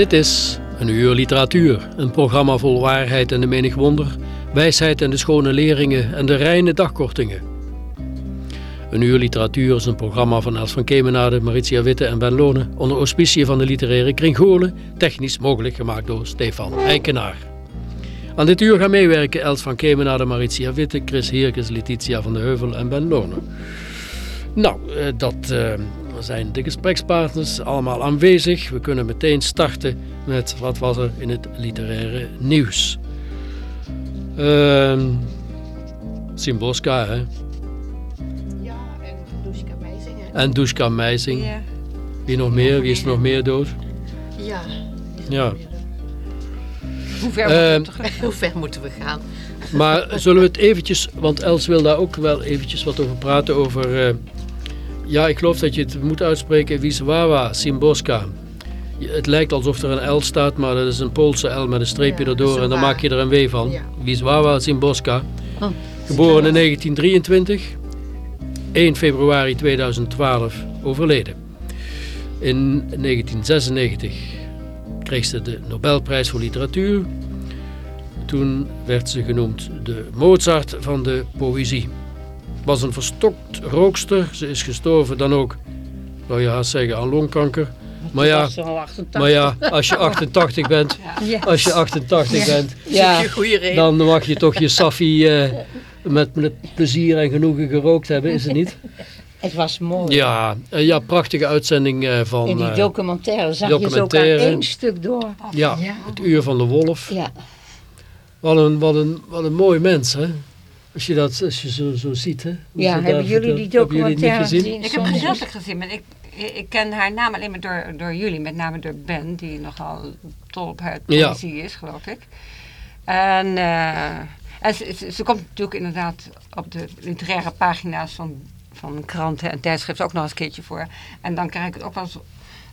Dit is een uur literatuur, een programma vol waarheid en de menig wonder, wijsheid en de schone leringen en de reine dagkortingen. Een uur literatuur is een programma van Els van Kemenade, Maritia Witte en Ben Lone onder auspicie van de literaire kring technisch mogelijk gemaakt door Stefan Eikenaar. Aan dit uur gaan meewerken Els van Kemenade, Maritia Witte, Chris Heerkes, Letitia van de Heuvel en Ben Lone. Nou, eh, dat zijn de gesprekspartners allemaal aanwezig. We kunnen meteen starten met wat was er in het literaire nieuws. Ehm Simboska, hè? Ja, en Duska Meizingen. En Dushka Meizing. Ja. Wie nog meer? Wie is er nog meer dood? Ja. Ja. Hoe ver, moeten we, hoe ver moeten we gaan? Maar zullen we het eventjes, want Els wil daar ook wel eventjes wat over praten, over... eh, ja, ik geloof dat je het moet uitspreken, Wisława Simboska. Het lijkt alsof er een L staat, maar dat is een Poolse L met een streepje Ja, erdoor en dan maak je er een W van. Ja. Wisława Simboska. Oh. Geboren in 1923, 1 februari 2012 overleden. In 1996 kreeg ze de Nobelprijs voor literatuur. Toen werd ze genoemd de Mozart van de poëzie. Was een verstokt rookster. Ze is gestorven dan ook, nou ja, zeggen aan longkanker. Maar ja, was al 88. maar ja, als je 88 bent, Ja. als je 88 bent, Ja. Je dan mag je toch je saffie eh, met, met plezier en genoegen gerookt hebben, is het niet? Het was mooi. Ja, eh, ja prachtige uitzending eh, van In die documentaire zag je ze ook aan documentaire. één stuk door. ja, het uur van de wolf. Ja, Wat een, wat een, wat een mooi mens, hè? Als je dat als je zo, zo ziet, hè? Hoe ja hebben daar jullie die documentaire gezien? gezien? Ik heb gedeeltelijk gezien, maar ik, ik ken haar naam alleen maar door, door jullie. Met name door Ben, die nogal dol op haar Ja. is, geloof ik. En, eh, en ze, ze- ze komt natuurlijk inderdaad op de literaire pagina's van, van kranten en tijdschriften ook nog eens een keertje voor. En dan krijg ik het ook wel eens...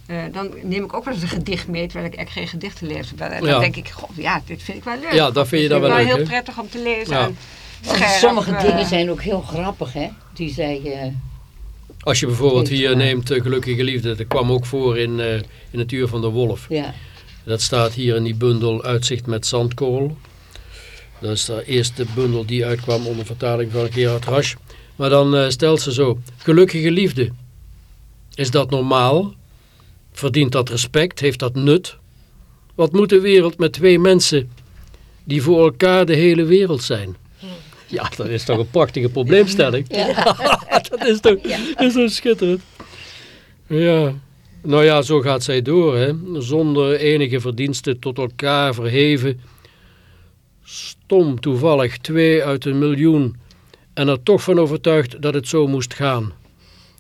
eh, dan neem ik ook wel eens een gedicht mee, terwijl ik echt geen gedichten lees. En dan Ja. denk ik, god, ja, dit vind ik wel leuk. Ja, dat vind je dan wel Het is leuk, heel prettig om te lezen. Ja. en scherp, sommige eh, dingen zijn ook heel grappig, hè? Die zei, eh, Als je bijvoorbeeld hier wel. neemt eh, Gelukkige Liefde, dat kwam ook voor in, eh, in het uur van de wolf. ja, Dat staat hier in die bundel Uitzicht met Zandkorrel. Dat is de eerste bundel die uitkwam onder vertaling van Gerard Rasch. Maar dan eh, stelt ze zo, gelukkige liefde. Is dat normaal? Verdient dat respect? Heeft dat nut? Wat moet de wereld met twee mensen die voor elkaar de hele wereld zijn? Ja, dat is toch een prachtige probleemstelling. dat is toch, is toch schitterend. Ja. Nou ja, zo gaat zij door, hè. Zonder enige verdiensten tot elkaar verheven. Stom toevallig twee uit een miljoen. En er toch van overtuigd dat het zo moest gaan.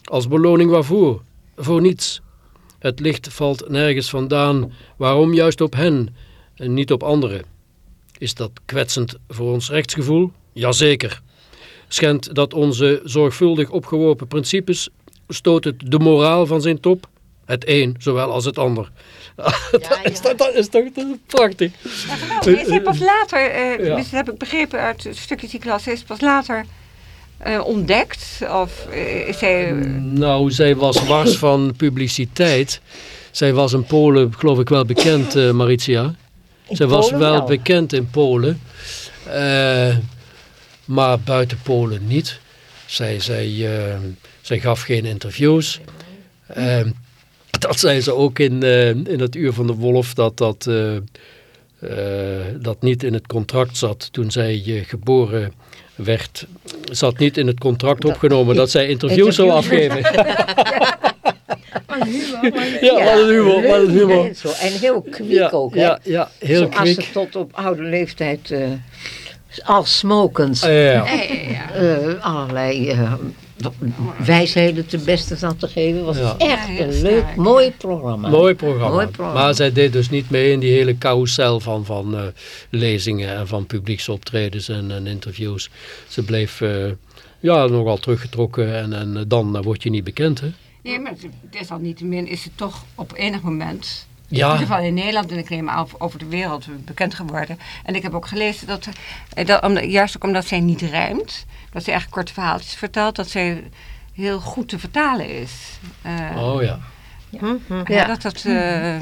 Als beloning waarvoor? Voor niets. Het licht valt nergens vandaan. Waarom juist op hen en niet op anderen? Is dat kwetsend voor ons rechtsgevoel? Jazeker. Schendt dat onze zorgvuldig opgeworpen principes stoot het de moraal van zijn top? Het een zowel als het ander. dat, is, toch- dat is toch dat is prachtig. Nou, is hij pas later, eh Ja. dat heb ik begrepen uit het stukje die klas, is pas later eh, ontdekt? Of eh, is hij... Nou, zij was wars van publiciteit. Zij was in Polen, geloof ik, wel bekend, eh, Maritia. in Zij was Polen wel bekend in Polen. Eh, maar buiten Polen niet. zij, zij, eh, zij gaf geen interviews. Eh, dat zei ze ook in, eh, in het Uur van de Wolf, dat dat, eh, eh, dat niet in het contract zat toen zij eh, geboren werd. Zat niet in het contract opgenomen dat zij interviews zou afgeven. Ja, wat een humor, wat een humor. Nee, Zo. En heel kwiek Ja, ook, hè? ja, ja, heel Zoals ze tot op oude leeftijd al smokens ja, ja. Eh, allerlei eh, wijsheden ten beste zat te geven. was Ja. echt Ja, een leuk, mooi programma. Mooi programma. Mooi programma. Maar zij deed dus niet mee in die hele carousel van, van eh, lezingen en van publieksoptredens en, en interviews. Ze bleef eh, ja, nogal teruggetrokken en, en dan word je niet bekend. Hè? Nee, maar desalniettemin is het toch op enig moment, in Ja, ieder geval in Nederland en ik neem aan over de wereld bekend geworden. En ik heb ook gelezen dat, eh, dat omdat, juist ook omdat zij niet rijmt, dat ze eigenlijk korte verhaaltjes vertelt, dat zij heel goed te vertalen is. Eh, oh ja. Mhm. ja. Ja. Dat dat, eh,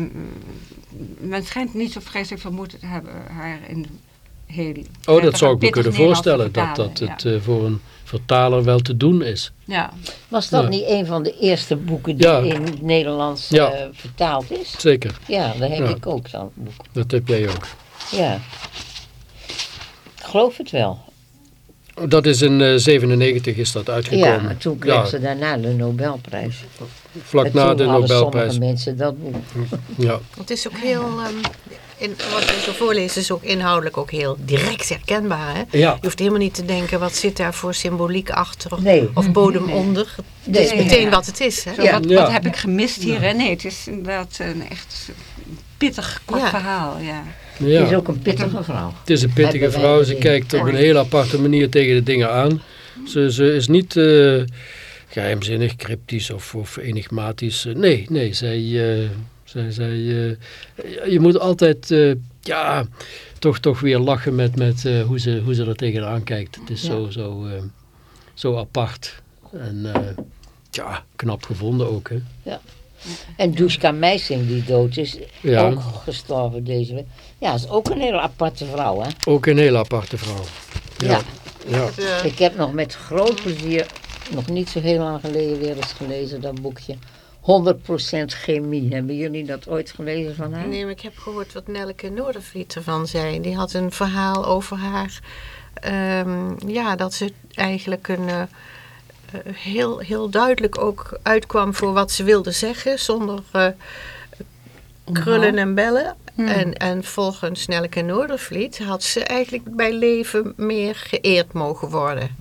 men schijnt niet zo vreselijk veel moeite te hebben haar in heel... Oh, dat zou ik me kunnen voorstellen, te dat, dat het eh, voor een vertaler wel te doen is. Ja. Was dat Ja. niet een van de eerste boeken die Ja. in het Nederlands Ja. eh, vertaald is? Zeker, Ja, dat heb Ja. ik ook, dat boek. dat heb jij ook. Ja. Ik geloof het wel. Dat is in eh 97 is dat Ja, uitgekomen. maar toen kreeg Ja, ze daarna de Nobelprijs. vlak En na toen de Nobelprijs. sommige mensen dat boek. Ja. Het is ook heel, ehm, in, wat we zo voorlezen is ook inhoudelijk ook heel direct herkenbaar. Hè? Ja. Je hoeft helemaal niet te denken, wat zit daar voor symboliek achter of, Nee. of bodem onder. Het Nee. is meteen wat het is. Hè? Zo, wat, Ja. wat heb ik gemist hier? hè? Nee, het is inderdaad een echt pittig kort Ja. verhaal. Ja. Ja. Het is ook een pittige vrouw. Het is een pittige vrouw. Ze kijkt op een heel aparte manier tegen de dingen aan. Ze, ze is niet eh, geheimzinnig, cryptisch of, of enigmatisch. Eh, Nee, nee. Zij, eh, zij, zij, eh, je moet altijd eh, ja, toch, toch weer lachen met, met eh, hoe, ze, hoe ze er tegenaan kijkt. Het is Ja. zo, zo, eh, zo apart. En eh, ja, knap gevonden ook. Hè? En Dushka Meising, die dood is, Ja. ook gestorven deze week. Ja, is ook een hele aparte vrouw, hè? Ook een hele aparte vrouw. Ja. Ja. ja. Ik heb nog met groot plezier, nog niet zo heel lang geleden weer eens gelezen, dat boekje. 100% chemie. Hebben jullie dat ooit gelezen van haar? Nee, maar ik heb gehoord wat Nelke Noordervliet ervan zei. Die had een verhaal over haar. ehm, ja, dat ze eigenlijk een, eh, heel, heel duidelijk ook uitkwam voor wat ze wilde zeggen. Zonder eh, krullen en bellen. En, en volgens Nelke Noordervliet had ze eigenlijk bij leven meer geëerd mogen worden.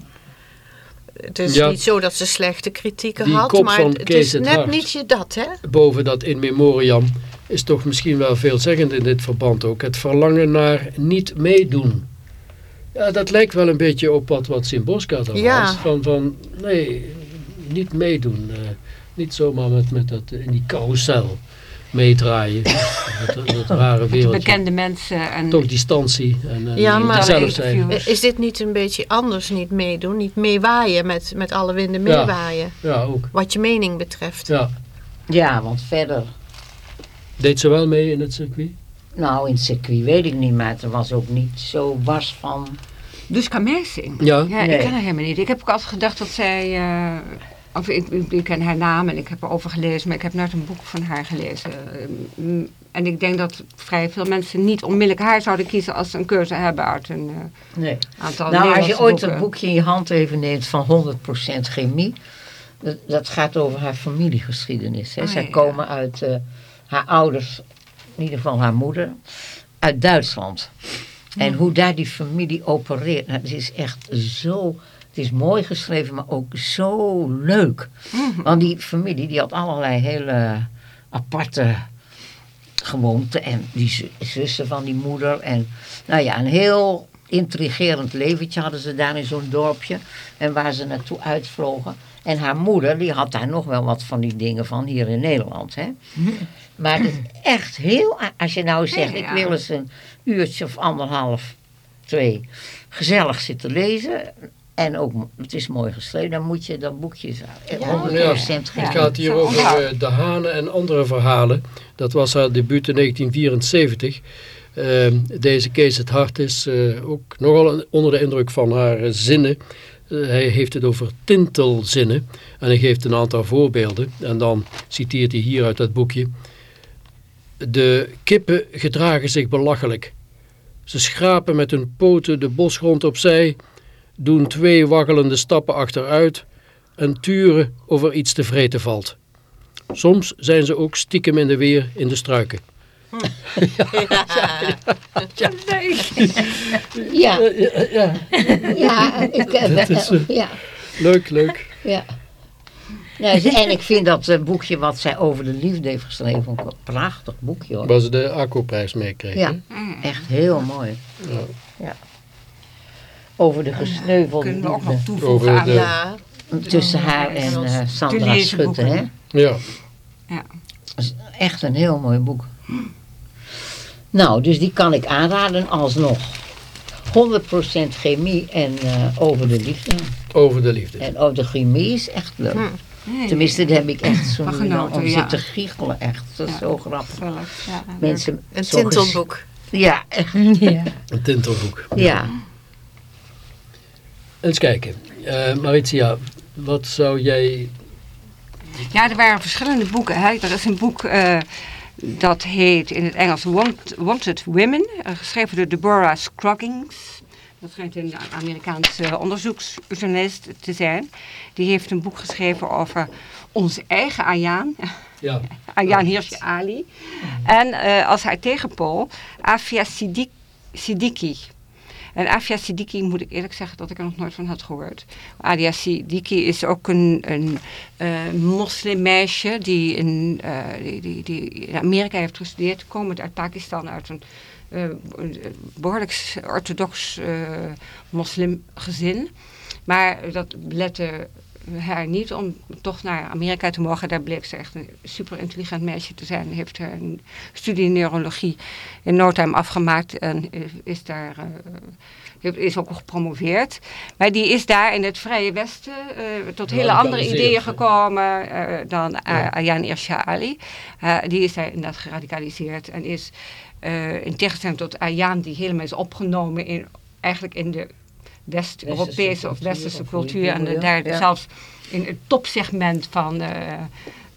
Het is Ja. niet zo dat ze slechte kritieken had, maar het is het net Hart. niet je dat, hè? boven dat in memoriam is toch misschien wel veelzeggend in dit verband ook. Het verlangen naar niet meedoen. Ja, dat lijkt wel een beetje op wat, wat Simboska dan Ja. was. Van, van, nee, niet meedoen. eh, niet zomaar met, met dat, in die carousel meedraaien. dat, dat rare wereldje. Bekende mensen en Toch distantie en, en Ja, maar- zelf zijn. interviews. Is dit niet een beetje anders niet meedoen? Niet meewaaien met, met alle winden Ja. meewaaien? Ja, ook. Wat je mening betreft. Ja. Ja, want verder, Deed ze wel mee in het circuit? nou in het circuit weet ik niet, maar het was ook niet zo was van... Duska Mersing. Ja. Ja, Nee. ik ken haar helemaal niet. Ik heb ook altijd gedacht dat zij... eh, of ik, ik, ken haar naam en ik heb erover gelezen, maar ik heb nooit een boek van haar gelezen. Mm, En ik denk dat vrij veel mensen niet onmiddellijk haar zouden kiezen als ze een keuze hebben uit een eh, Nee. aantal Nou, als je ooit boeken. een boekje in je hand even neemt van 100% chemie, dat, dat gaat over haar familiegeschiedenis. Hè. Ah, Zij ja. komen uit uh, haar ouders, in ieder geval haar moeder, uit Duitsland. En hoe daar die familie opereert, nou, het is echt zo... Het is mooi geschreven, maar ook zo leuk. Mhm. Want die familie die had allerlei hele aparte gewoonten. En die zu- zussen van die moeder. En nou ja, een heel intrigerend leventje hadden ze daar in zo'n dorpje. En waar ze naartoe uitvlogen. En haar moeder, die had daar nog wel wat van die dingen van hier in Nederland. Hè? Maar het is echt heel... Als je nou zegt, Ja, ik wil eens een uurtje of anderhalf, twee... gezellig zitten lezen... En ook, het is mooi geschreven, dan moet je dat boekje zo- 100% Ja. geven. Het gaat hier over onthouden. eh, De Hanen en andere verhalen. Dat was haar debuut in 1974. Ehm, deze Kees het Hart is eh, ook nogal onder de indruk van haar eh, zinnen. hij heeft het over tintelzinnen. En hij geeft een aantal voorbeelden. En dan citeert hij hier uit dat boekje. De kippen gedragen zich belachelijk. Ze schrapen met hun poten de bosgrond opzij, doen twee waggelende stappen achteruit en turen of er iets te vreten valt. Soms zijn ze ook stiekem in de weer in de struiken. Ja, Ja, ja, ja, ik, eh, eh, ja, leuk, leuk. ja. Nee, ze- en ik vind dat eh, boekje wat zij over de liefde heeft geschreven een prachtig boekje hoor. Waar ze de Akko-prijs mee kreeg. Ja, hè? echt heel mooi. Ja. Ja. Over de gesneuvelde Kunnen we ook nog toevoegen Over aan de- Ja, tussen haar en eh, Te Sandra Schutte. Hè? Ja. Dat is echt een heel mooi boek. Nou, dus die kan ik aanraden alsnog. 100% chemie en eh, over de liefde. over de liefde. En over de chemie is echt leuk. Hm. Nee, Tenminste, daar heb ik echt zo Van nu dan genoten, om ja. zitten giechelen. Echt, dat is Ja. zo grappig. ja. Mensen, een tintelboek. Ja, echt. Ja. Een tintelboek. Ja. Eens kijken. Eh, Maritia, wat zou jij... Ja, er waren verschillende boeken. Hè. Er is een boek eh, dat heet in het Engels Want- Wanted Women, eh, geschreven door Deborah Scroggins. Dat schijnt een Amerikaanse onderzoeksjournalist te zijn. Die heeft een boek geschreven over onze eigen Ayaan. Ja. Ayaan Hirsi Ali. En als haar tegenpool Afia Siddiq- Siddiqui. En Afia Siddiqui moet ik eerlijk zeggen dat ik er nog nooit van had gehoord. Afia Siddiqui is ook een, een eh, moslimmeisje die in, eh, die, die, in Amerika heeft gestudeerd. Komend uit Pakistan, uit een een behoorlijk orthodox moslimgezin. Maar dat belette haar niet om toch naar Amerika te mogen. Daar bleek ze echt een super intelligent meisje te zijn. Heeft haar een studie neurologie in no time afgemaakt en is daar... eh, is ook gepromoveerd. Maar die is daar in het Vrije Westen eh, tot hele andere ideeën gekomen eh, dan Ja. Ayaan Irsha Ali. Die is daar inderdaad geradicaliseerd en is in tegenstelling tot Ayaan die helemaal is opgenomen in, eigenlijk in de West-Europese of Westerse cultuur. En daar ja. zelfs in het topsegment van, eh,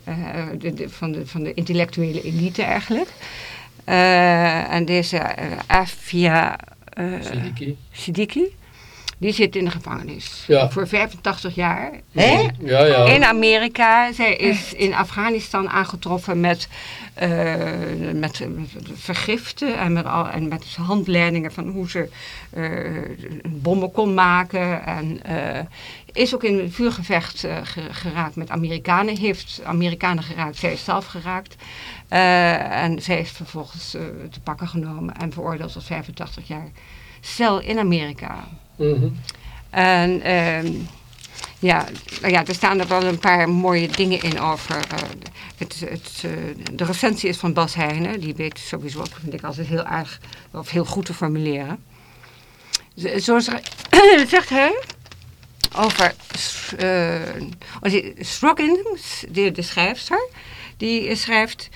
eh, de, de- van, de, van de intellectuele elite eigenlijk. Eh, en deze Afia eh, Siddiqui. Siddiqui, die zit in de gevangenis. Ja. Voor 85 jaar. Hè? Ja, ja. In Amerika. Zij is in Afghanistan aangetroffen met, eh, met, met vergiften en met, al, en met handleidingen van hoe ze eh, bommen kon maken. En eh, is ook in een vuurgevecht eh, ge- geraakt met Amerikanen. Heeft Amerikanen geraakt, zij is zelf geraakt. Eh, en zij is vervolgens eh, te pakken genomen en veroordeeld tot 85 jaar cel in Amerika. Mhm. En ehm, ja, nou ja, er staan er wel een paar mooie dingen in over. eh, het, het, eh, de recensie is van Bas Heijnen. Die weet sowieso, ook, vind ik altijd heel aardig of heel goed te formuleren. Z- Zoals er, zegt hij over uh, de, de schrijfster, die schrijft...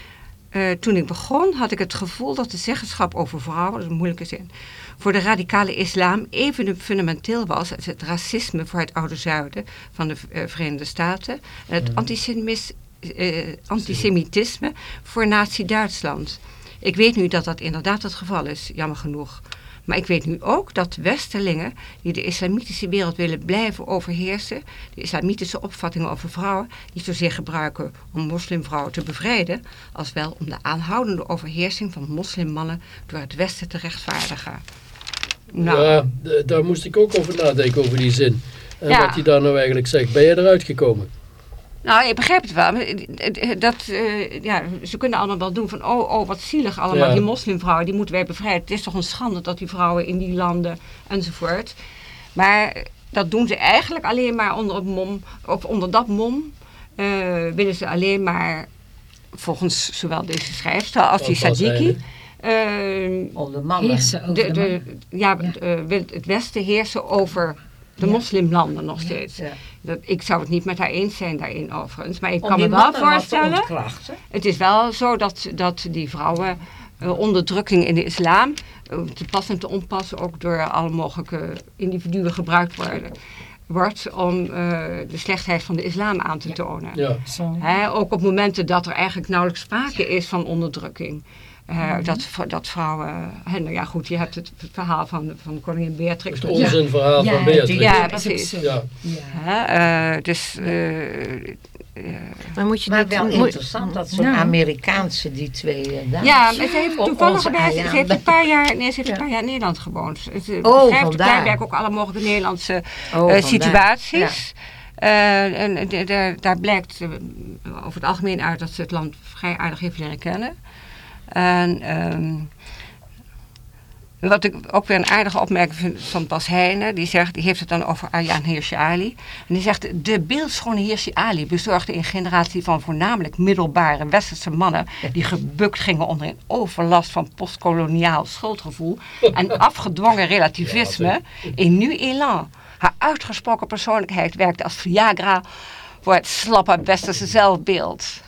toen ik begon had ik het gevoel dat de zeggenschap over vrouwen, dat is een moeilijke zin, voor de radicale islam even fundamenteel was als het racisme voor het oude zuiden van de eh, Verenigde Staten en het antisemis- eh, antisemitisme voor nazi-Duitsland. Ik weet nu dat dat inderdaad het geval is, jammer genoeg. Maar ik weet nu ook dat westerlingen die de islamitische wereld willen blijven overheersen, de islamitische opvattingen over vrouwen, niet zozeer gebruiken om moslimvrouwen te bevrijden, als wel om de aanhoudende overheersing van moslimmannen door het westen te rechtvaardigen. Nou, Ja, daar moest ik ook over nadenken, over die zin. En Ja. wat hij daar nou eigenlijk zegt. Ben je eruit gekomen? Nou, ik begrijp het wel. eh, Dat, eh, ja, ze kunnen allemaal wel doen van, oh, oh, wat zielig allemaal, Ja. die moslimvrouwen, die moeten wij bevrijden. Het is toch een schande dat die vrouwen in die landen, enzovoort. Maar dat doen ze eigenlijk alleen maar onder, het mom, of onder dat mom, eh, willen ze alleen maar, volgens zowel deze schrijfster als die Sadiki, Eh, Om de mannen. Heersen over de, de, ja, Ja. eh, wil het Westen heersen over de Ja. moslimlanden nog steeds. Ja. Dat, ik zou het niet met haar eens zijn daarin overigens. Maar ik Om kan me wel voorstellen. Het is wel zo dat, dat die vrouwen eh, onderdrukking in de islam eh, te pas en te onpas ook door alle mogelijke individuen gebruikt worden. wordt om eh, de slechtheid van de islam aan te tonen. Ja. Hè, ook op momenten dat er eigenlijk nauwelijks sprake is van onderdrukking. Eh, dat, dat vrouwen... hè, nou ja, goed, je hebt het verhaal van, van koningin Beatrix. Het onzinverhaal Ja, van Beatrix. Ja, dat precies. Ja. Ja. Hè, eh, dus... eh, Maar moet je Maar wel moet- interessant dat zo'n Nou. Amerikaanse die twee eh, dames. ja, maar ze heeft toevallig bij, ze heeft een paar jaar, nee, ze heeft Ja. een paar jaar in Nederland gewoond. Oh, beschrijft op vandaar. werk ook alle mogelijke Nederlandse Oh, eh, situaties. Eh, en daar blijkt eh, over het algemeen uit dat ze het land vrij aardig heeft leren kennen. En ehm, wat ik ook weer een aardige opmerking vind van Bas Heijnen, die, zegt, die heeft het dan over Ayaan Hirsi Ali. En die zegt, de beeldschone Hirsi Ali bezorgde een generatie van voornamelijk middelbare westerse mannen die gebukt gingen onder een overlast van postkoloniaal schuldgevoel en afgedwongen relativisme een nieuw elan. Haar uitgesproken persoonlijkheid werkte als Viagra voor het slappe westerse zelfbeeld.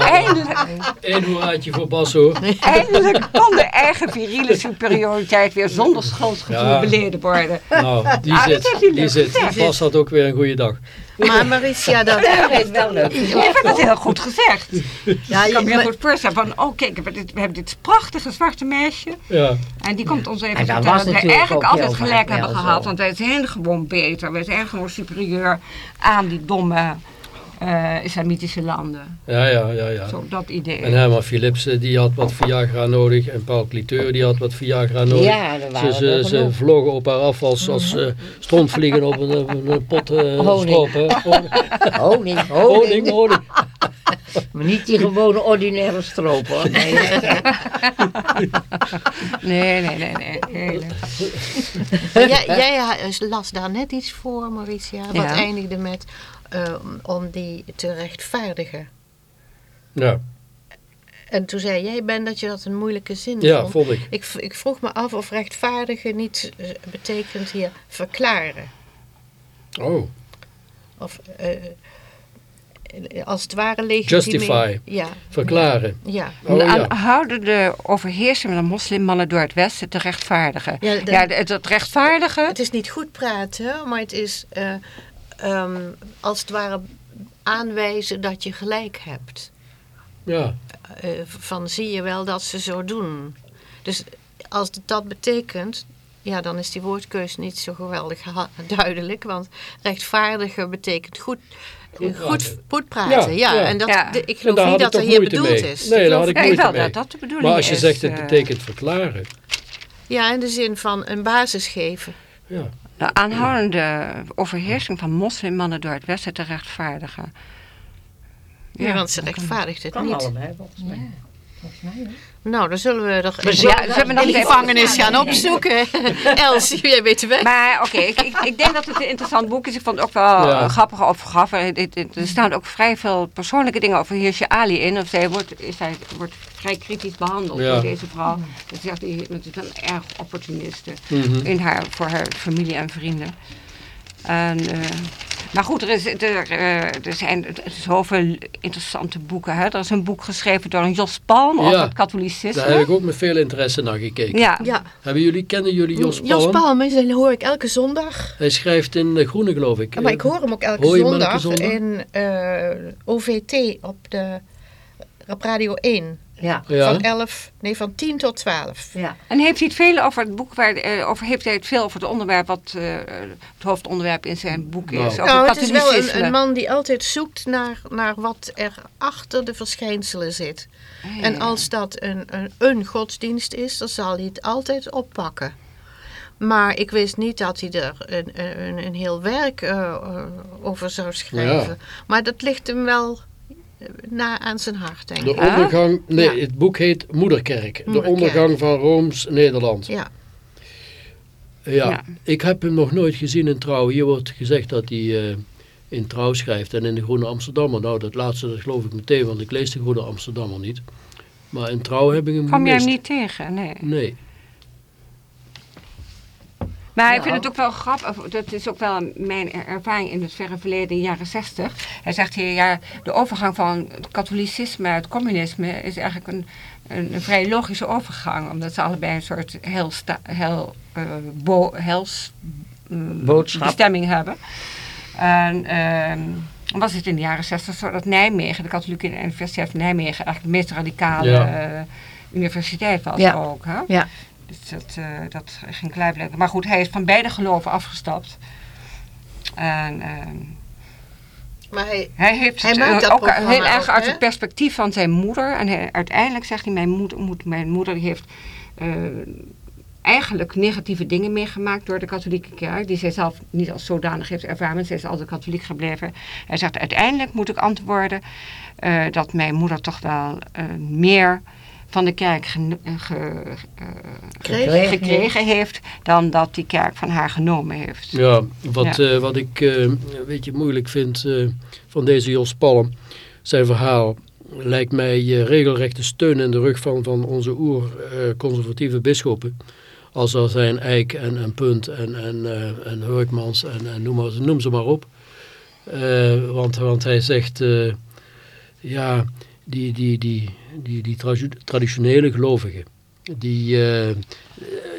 Eindelijk, Eén hoeraatje voor Bas hoor. eindelijk kon de eigen viriele superioriteit weer zonder schuldgevoel Ja. beleden worden. Nou, die Ah, dat zit. hij Die zit. gezegd. Bas had ook weer een goede dag. Maar Maricia, dat... Dat is wel leuk. Ik vind het heel goed gezegd. Ja, Ik kan me heel goed voorstellen van, oh kijk, we hebben dit, prachtige zwarte meisje. Ja. En die komt ons even En dat vertellen dat wij eigenlijk altijd gelijk hebben gehad. zo. Want wij zijn gewoon beter. Wij zijn gewoon superieur aan die domme eh, islamitische landen. Ja, ja, ja, ja. Zo, dat idee. En Herman Philips eh, die had wat Viagra nodig en Paul Cliteur die had wat Viagra nodig. Ja, er Ze, waren ze, vlogen op haar af als, als eh, strontvliegen op een, een pot eh Honing. strop. Hè. Honing, Honing, honing. Maar niet die gewone ordinaire stroop hoor. Nee, Nee, nee, nee, nee. Hele. jij, jij las daar net iets voor, Maricia. Wat Ja. eindigde met eh, om die te rechtvaardigen. Ja, En toen zei jij, Ben, dat je dat een moeilijke zin ja, vond. vond ik. Ik, ik vroeg me af of rechtvaardigen niet eh, betekent hier verklaren. Oh, Of eh, als het ware legitimeren. Justify. Ja, verklaren. ja. Oh ja. Houden de overheersing van de moslimmannen door het Westen te rechtvaardigen. Ja, Ja, de- het, het rechtvaardigen. Het is niet goed praten, maar het is eh, ehm, als het ware aanwijzen dat je gelijk hebt. Ja, Eh, van zie je wel dat ze zo doen. Dus als dat betekent, ja, dan is die woordkeus niet zo geweldig duidelijk. Want rechtvaardigen betekent goed, Goed goed, goed, praten. Ja, Ja, ja. En dat, Ja. de- ik geloof niet dat er toch hier bedoeld mee. is. Nee, daar had ik Ja, moeite wel, mee. dat dat de bedoeling Maar als je is, zegt het eh. betekent verklaren. Ja, in de zin van een basis geven. Ja, De aanhoudende overheersing van moslimmannen door het Westen te rechtvaardigen. Ja, want ze rechtvaardigt het kan niet. allebei volgens mij. Volgens mij hoor. Nou, dan zullen we Ja, ze hebben nog in de gevangenis gaan opzoeken. Els, jij weet weg. Maar oké, ik, ik, ik denk dat het een interessant boek is. Ik vond het ook wel Ja. grappig overgaf. Er, staan ook vrij veel persoonlijke dingen over Hirsi Ali in. Of zij wordt, is zij wordt vrij kritisch behandeld Ja. door deze vrouw. Dat zegt die het is een erg opportuniste Mhm. in haar, voor haar familie en vrienden. En, eh, maar goed, er, is, er, eh, er zijn zoveel interessante boeken. Hè? Er is een boek geschreven door een Jos Palm over Ja. het katholicisme. daar heb ik ook met veel interesse naar gekeken. Ja, Ja, Hebben jullie, kennen jullie Jos Palm? Jos Palm, is- hoor ik elke zondag. Hij schrijft in de Groene geloof ik. Ja, maar ik hoor hem ook elke Hoor je hem elke zondag, zondag? in eh, OVT op, de, op Radio 1. Ja. Ja. Van 11, nee, van 10 tot 12. Ja. En heeft hij het veel over het boek, waar, eh, over, heeft hij het veel over het onderwerp wat eh, het hoofdonderwerp in zijn boek is? Nou. Nou, het is wel een, een man die altijd zoekt naar, naar wat er achter de verschijnselen zit. Ah, En als dat een, een, een godsdienst is, dan zal hij het altijd oppakken. Maar ik wist niet dat hij er een, een, een heel werk eh, over zou schrijven. Maar dat ligt hem wel na aan zijn hart, denk De ik. ondergang, nee, Ja. het boek heet Moederkerk. De ondergang van Rooms Nederland. Ja. Ja, Ja. ik heb hem nog nooit gezien in Trouw. Hier wordt gezegd dat hij eh, in Trouw schrijft en in de Groene Amsterdammer. Nou, dat laatste dat geloof ik meteen, want ik lees de Groene Amsterdammer niet. Maar in Trouw heb ik hem Kwam jij hem niet tegen? Nee. Nee. Maar ik vind het ook wel grappig, dat is ook wel mijn er- ervaring in het verre verleden, in de jaren zestig. Hij zegt hier, ja, de overgang van het katholicisme uit het communisme is eigenlijk een, een, een vrij logische overgang. Omdat ze allebei een soort heel, sta, heel, eh, bo, hels, mm, Boodschap. bestemming hebben. En ehm, was het in de jaren 60 zo dat Nijmegen, de katholieke universiteit van Nijmegen, eigenlijk de meest radicale Ja. eh, universiteit was Ja. ook. Hè? Ja. Dus dat, eh, dat ging klaarblijkelijk. Maar goed, hij is van beide geloven afgestapt. En ehm, Maar hij, hij heeft Hij het ook heel erg ook, uit het perspectief van zijn moeder. En hij, uiteindelijk zegt hij, mijn moeder, moet, mijn moeder heeft eh, eigenlijk negatieve dingen meegemaakt door de katholieke kerk. Die zij zelf niet als zodanig heeft ervaren. Zij is altijd katholiek gebleven. Hij zegt, uiteindelijk moet ik antwoorden eh, dat mijn moeder toch wel meer van de kerk eh, ge- eh, gekregen heeft dan dat die kerk van haar genomen heeft. Ja, wat, eh, wat ik eh, een beetje moeilijk vind eh, van deze Jos Palm, zijn verhaal lijkt mij regelrechte steun in de rug van, van onze oer-conservatieve bisschoppen. Als er zijn Eik en, en Punt en, en, eh, en Heukmans en, en noem, maar, noem ze maar op. Eh, want, want hij zegt, eh, ja, die, die, die, die, die traditionele gelovigen, die, eh,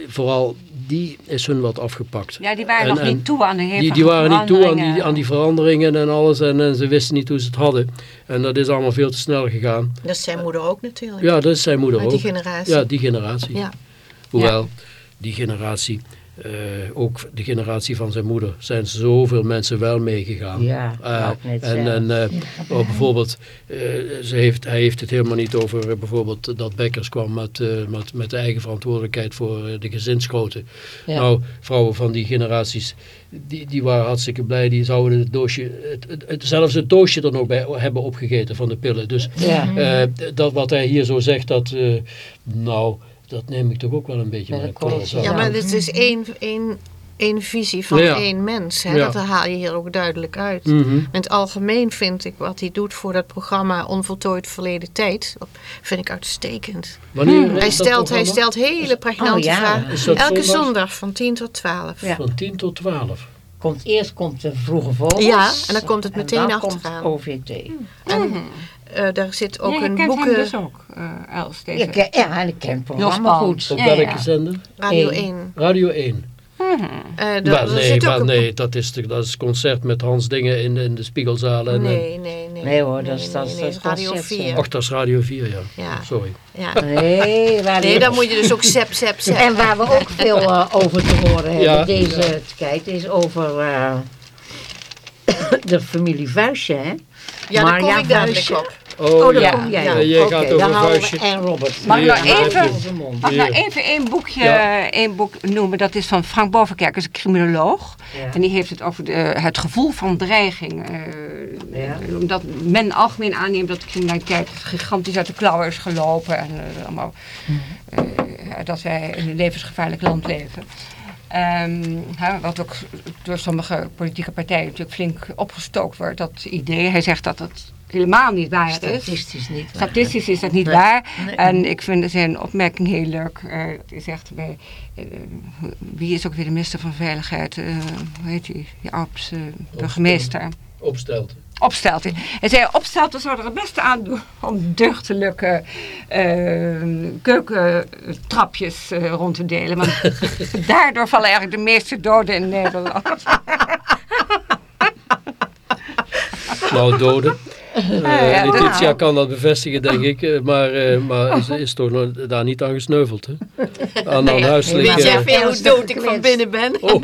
vooral die is hun wat afgepakt. Ja, die waren En- nog en niet toe aan de Die, hevige die waren niet toe aan die, veranderingen. aan die veranderingen en alles en, en ze wisten niet hoe ze het hadden. En dat is allemaal veel te snel gegaan. Dat is zijn moeder ook natuurlijk. Ja, dat is zijn moeder Uit ook. die generatie. Ja, die generatie. Ja. Hoewel, die generatie, eh, ook de generatie van zijn moeder, zijn zoveel mensen wel meegegaan. Ja, net en en eh, oh, bijvoorbeeld, eh, ze heeft, hij heeft het helemaal niet over bijvoorbeeld dat Bekkers kwam met, met, met de eigen verantwoordelijkheid voor de gezinsgrootte. Ja. Nou, vrouwen van die generaties, die, die waren hartstikke blij. Die zouden het doosje, het, het, het- zelfs het doosje er nog bij hebben opgegeten van de pillen. Dus Ja. dat wat hij hier zo zegt, dat, nou, dat neem ik toch ook wel een beetje Met een korrel. Ja, maar dit is één, één, één visie van Ja. één mens. Hè? Ja. Dat haal je hier ook duidelijk uit. Mhm. In het algemeen vind ik wat hij doet voor dat programma Onvoltooid Verleden Tijd, dat vind ik uitstekend. Wanneer Hij stelt, hij stelt hele pregnante Oh, ja. vragen. Elke zondag van 10 tot 12. Ja. Van 10 tot 12. Komt, eerst komt de vroege vogels. Ja, en dan komt het en meteen dan achteraan. komt OVT. En eh, daar zit ook ja, je een kent boeken... hem dus ook, eh, Els. Deze. Ja, ja, en ik ken het programma goed. Op Ja, welke ja. zender? Radio Eén. 1. Radio 1. Mhm. Eh, daar- Maar nee, zit ook maar een- nee dat, is de, dat is concert met Hans Dingen in, in de Spiegelzaal. En, Nee, nee, nee. Nee hoor, dat is- dat is- nee, dat Radio concert, 4. Ach, dat is Radio 4, ja. Ja. Sorry. Ja. Nee, waar Nee, dan moet je dus ook sep, sep, sep. En waar we ook veel eh, over te horen hebben Ja. deze tijd is over eh, de familie Vuistje, hè? Ja, daar kom Marja ik dadelijk Vuistje. op. Oh, Oh, daar ja. kom jij Ja, jij gaat over Vuistje. en Robert. Mag ik nou even, mag ik nou even één boekje, Ja. één boek noemen? Dat is van Frank Bovenkerk, is een criminoloog. Ja. En die heeft het over de, het gevoel van dreiging. eh, Ja. Omdat men algemeen aanneemt dat de criminaliteit gigantisch uit de klauwen is gelopen. En eh, allemaal, eh, dat wij in een levensgevaarlijk land leven. Ehm, hè, wat ook door sommige politieke partijen natuurlijk flink opgestookt wordt, dat idee. Hij zegt dat dat helemaal niet waar is. Statistisch niet. waar. Statistisch is dat niet Nee. waar. Nee. En ik vind zijn opmerking heel leuk. Eh, hij zegt bij, eh, wie is ook weer de minister van Veiligheid? Eh, hoe heet die? Die eh, burgemeester. Opstelt. Opstelten. Hij zei, opstelten zou er het beste aan doen om deugdelijke keukentrapjes eh, rond te delen. Want daardoor vallen eigenlijk de meeste doden in Nederland. Nou, doden. Ja, Letitia nou. kan dat bevestigen, denk ik. eh, Maar, eh, maar ze is toch nog daar niet aan gesneuveld, hè? Aan, Nee. aan huiselijk... Weet eh, jij veel hoe dood ik van binnen ben? oh,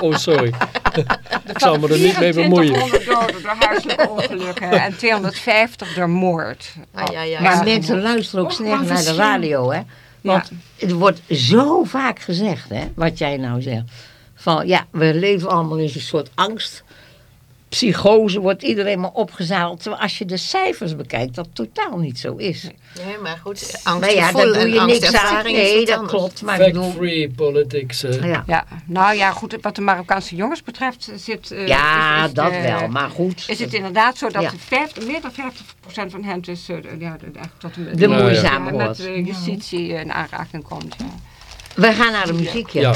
oh, sorry. ik zal me er niet mee bemoeien. 2400 doden door huiselijke ongelukken en 250 door moord. Ah, ja, ja, Maar mensen luisteren ook Och, snel naar de radio, hè? Want het wordt zo vaak gezegd, hè, wat jij nou zegt. Van ja, we leven allemaal in een soort angst. Psychose wordt iedereen maar opgezadeld. Terwijl als je de cijfers bekijkt, dat totaal niet zo is. Nee, maar goed, maar ja, daar doe je niks aan. Nee, dat anders. klopt. Maar bedoel, Fact-free politics. eh. ja, Ja, nou ja, goed, wat de Marokkaanse jongens betreft zit... eh, ja is- is dat de- wel. Maar goed, Is het inderdaad zo dat Ja. 50, meer dan 50% van hen dus eh, ja, de- eigenlijk tot met, de ja. moeizame met wordt. eh, justitie in aanraking komt. Ja. We gaan naar de muziek, ja. Ja,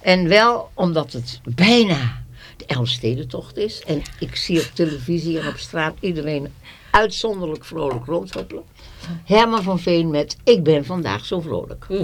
En wel omdat het bijna de Elfstedentocht is. En ik zie op televisie en op straat iedereen uitzonderlijk vrolijk rondhoppelen. Herman van Veen met Ik ben vandaag zo vrolijk.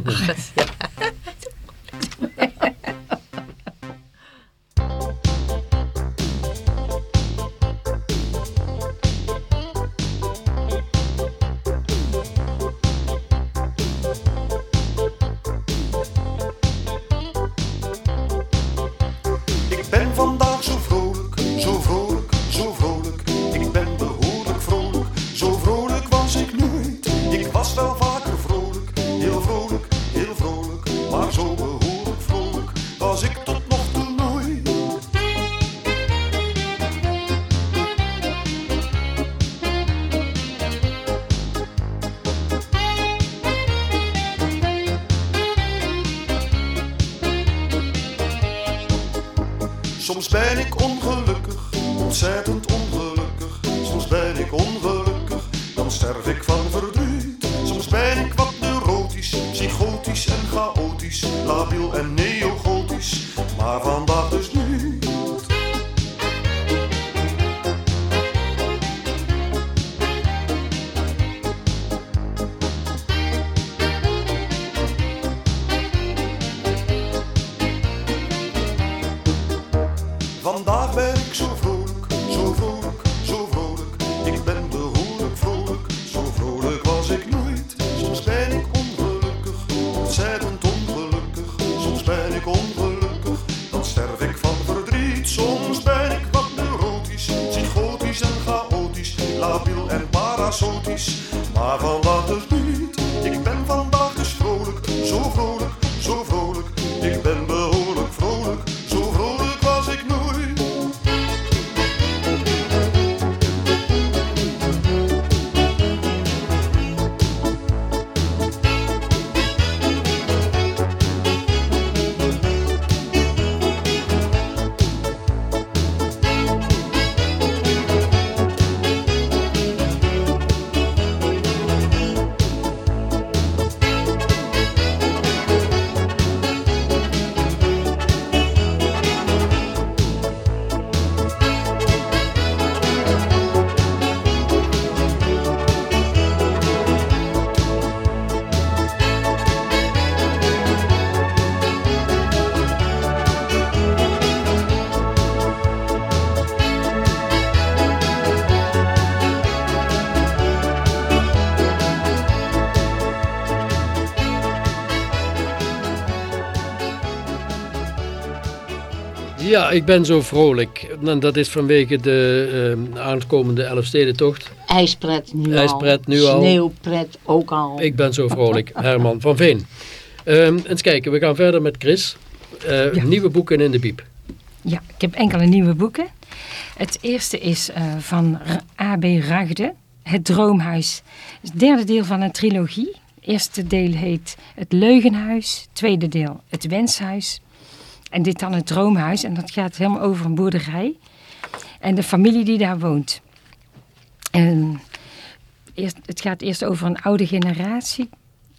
Ja, ik ben zo vrolijk. En dat is vanwege de eh, aankomende Elfstedentocht. IJspret nu IJspret al. nu al. Sneeuwpret ook al. Ik ben zo vrolijk. Herman van Veen. Ehm, eens kijken, we gaan verder met Chris. Eh, Ja. Nieuwe boeken in de biep. Ja, ik heb enkele nieuwe boeken. Het eerste is eh, van A.B. Ragde, Het Droomhuis. Het derde deel van een trilogie. Het eerste deel heet Het Leugenhuis. Tweede deel Het Wenshuis. En dit dan Het Droomhuis. En dat gaat helemaal over een boerderij. En de familie die daar woont. En het gaat eerst over een oude generatie.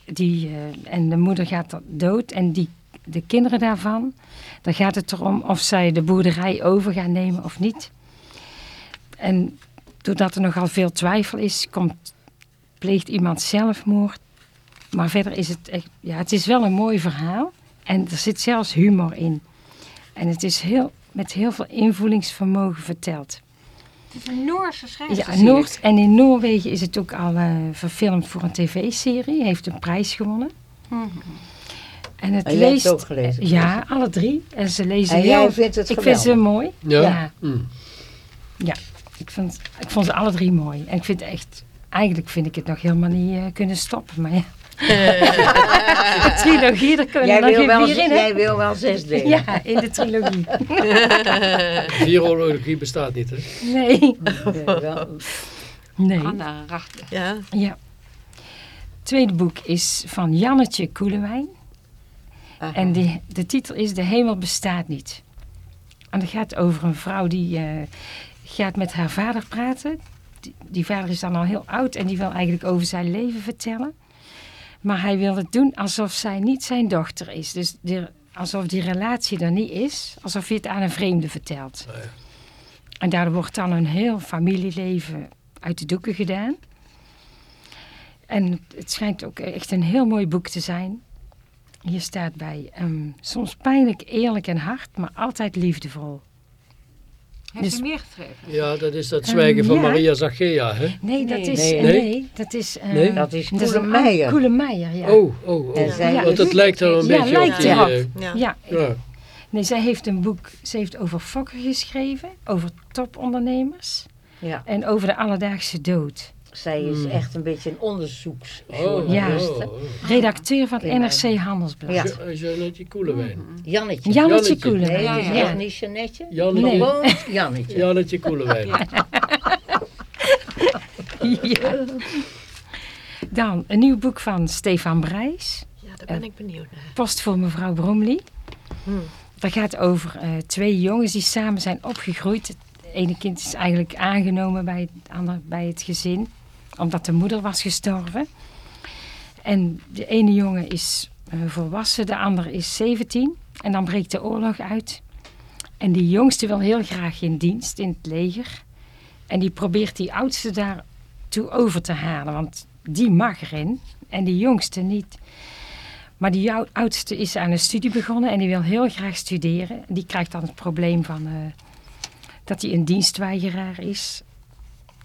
Die, eh, en de moeder gaat dood. En die, de kinderen daarvan, dan gaat het erom of zij de boerderij over gaan nemen of niet. En doordat er nogal veel twijfel is, komt, pleegt iemand zelfmoord. Maar verder is het ja, het is wel een mooi verhaal. En er zit zelfs humor in. En het is heel, met heel veel invoelingsvermogen verteld. Het is een Noorse schrijver. Ja, Noord, en in Noorwegen is het ook al eh, verfilmd voor een tv-serie. Heeft een prijs gewonnen. En het En hebt leest... het ook gelezen, Ja, alle drie. En ze lezen En heel... jij vindt het Ik vind ze geweldig? mooi. Ja? Ja. Hm. Ik, vond, ik vond ze alle drie mooi. En ik vind echt... Eigenlijk vind ik het nog helemaal niet eh, kunnen stoppen. Maar ja. de trilogie, daar kunnen Jij we nog wel, vier in, hè? jij wil wel zes delen. Ja, in de trilogie. Virologie bestaat niet, hè? Nee. Nee, wel. Nee. Anna. Ja, Ja. Het tweede boek is van Jannetje Koelewijn. Aha. En de, de titel is De hemel bestaat niet. En dat gaat over een vrouw die eh, gaat met haar vader praten. Die, die vader is dan al heel oud en die wil eigenlijk over zijn leven vertellen. Maar hij wil het doen alsof zij niet zijn dochter is. Dus de, alsof die relatie er niet is. Alsof hij het aan een vreemde vertelt. En daardoor wordt dan een heel familieleven uit de doeken gedaan. En het schijnt ook echt een heel mooi boek te zijn. Hier staat bij, ehm, soms pijnlijk, eerlijk en hard, maar altijd liefdevol. Heeft Dus- hij meer geschreven? Ja, dat is dat zwijgen van ja. Maria Zachea, hè? Nee, dat Nee. is... Nee. eh, Nee? nee, dat is... eh, Nee? Dat is Koelemeijer. oude- Koelemeijer, ja. Oh, oh, oh. En zij Ja. Want het lijkt er een Ja, beetje lijkt op die... erop. eh, ja. Ja, ja. nee, zij heeft een boek, ze heeft over Fokker geschreven, over topondernemers Ja, en over de alledaagse dood. Zij is Hmm. echt een beetje een onderzoeks. Oh, Ja. oh, oh. Redacteur van het Ja. NRC Handelsblad. Ja. Jeannetje Koelewijn. Jannetje. Jannetje Jannetje. Koelewijn. Nee, Ja, die ja. is echt niet Jeannetje. Jannetje, Gewoon Jannetje. Jannetje Koelewijn. Ja. Dan een nieuw boek van Stefan Brijs. ja, daar ben ik benieuwd naar. Post voor mevrouw Bromley. Hmm. dat gaat over eh, twee jongens die samen zijn opgegroeid. Het ene kind is eigenlijk aangenomen bij het andere bij het gezin, omdat de moeder was gestorven. En de ene jongen is eh, volwassen, de ander is 17. En dan breekt de oorlog uit. En die jongste wil heel graag in dienst in het leger. En die probeert die oudste daartoe over te halen, want die mag erin en die jongste niet. Maar die oudste is aan een studie begonnen en die wil heel graag studeren. Die krijgt dan het probleem van eh, dat hij een dienstweigeraar is.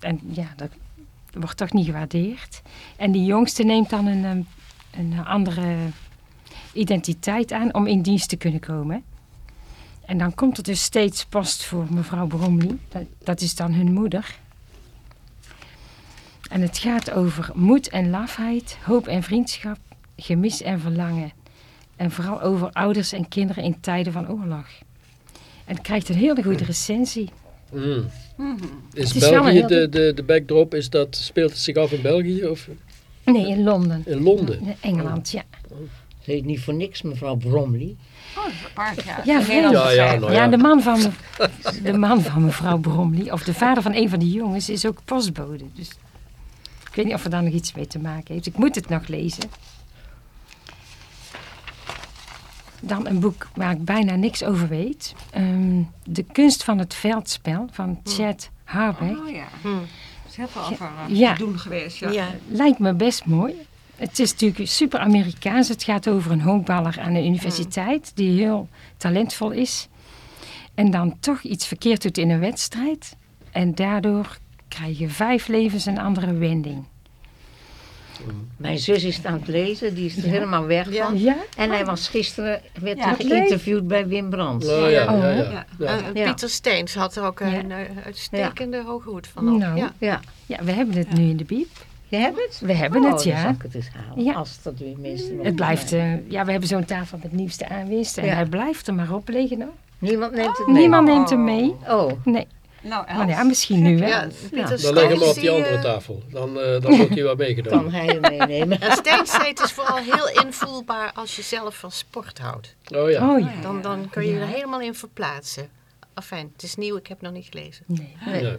En ja, dat wordt toch niet gewaardeerd. En die jongste neemt dan een, ehm, een andere identiteit aan om in dienst te kunnen komen. En dan komt er dus steeds post voor mevrouw Bromley. Dat, dat is dan hun moeder. En het gaat over moed en lafheid, hoop en vriendschap, gemis en verlangen. En vooral over ouders en kinderen in tijden van oorlog. En het krijgt een hele goede recensie. Mm. Is, België de, de, de backdrop, is dat, speelt het zich af in België of Nee, in Londen. in Londen? In Engeland, ja. Ze heet niet voor niks mevrouw Bromley. Oh, apart, ja. Ja, Ja, ja, nou Ja, de man, van, de man van mevrouw Bromley, of de vader van een van die jongens, is ook postbode. Dus ik weet niet of er daar nog iets mee te maken heeft. Ik moet het nog lezen. Dan een boek waar ik bijna niks over weet. Ehm, de kunst van het veldspel van Chet Harbeck. Oh ja. Hmm. Er is heel veel over eh, Ja. te doen geweest. Ja. Ja. Lijkt me best mooi. Het is natuurlijk super Amerikaans. Het gaat over een honkballer aan de universiteit die heel talentvol is. En dan toch iets verkeerd doet in een wedstrijd. En daardoor krijgen vijf levens een andere wending. Mijn zus is het aan het lezen, die is er helemaal weg van. Ja? En hij was gisteren weer Ja, geïnterviewd bij Wim Brands. Oh ja, ja, Oh. ja. Ja. ja. Eh, Ja. Pieter Steens had er ook Ja. een eh, uitstekende hoge hoed van op. Nou. Ja. Ja, Ja, we hebben het nu in de biep. je hebt het? We hebben Oh, het, dan ja. zal ik het eens halen. Ja. Als dat weer nog Het blijft, eh, ja, we hebben zo'n tafel met nieuwste aanwinsten. En Ja. hij blijft er maar op liggen. Hoor. Niemand neemt het mee. Niemand neemt hem mee. Oh, Nee, Nou, Els. maar ja, misschien nu wel. Ja, Pieter Dan leg hem op die andere eh, tafel. Dan, eh, dan wordt hij wel kan meegenomen. hij hem meenemen. En is vooral heel invoelbaar als je zelf van sport houdt. Oh ja. Oh ja. Dan, dan kun je je er helemaal in verplaatsen. Afijn, het is nieuw, ik heb het nog niet gelezen. Nee.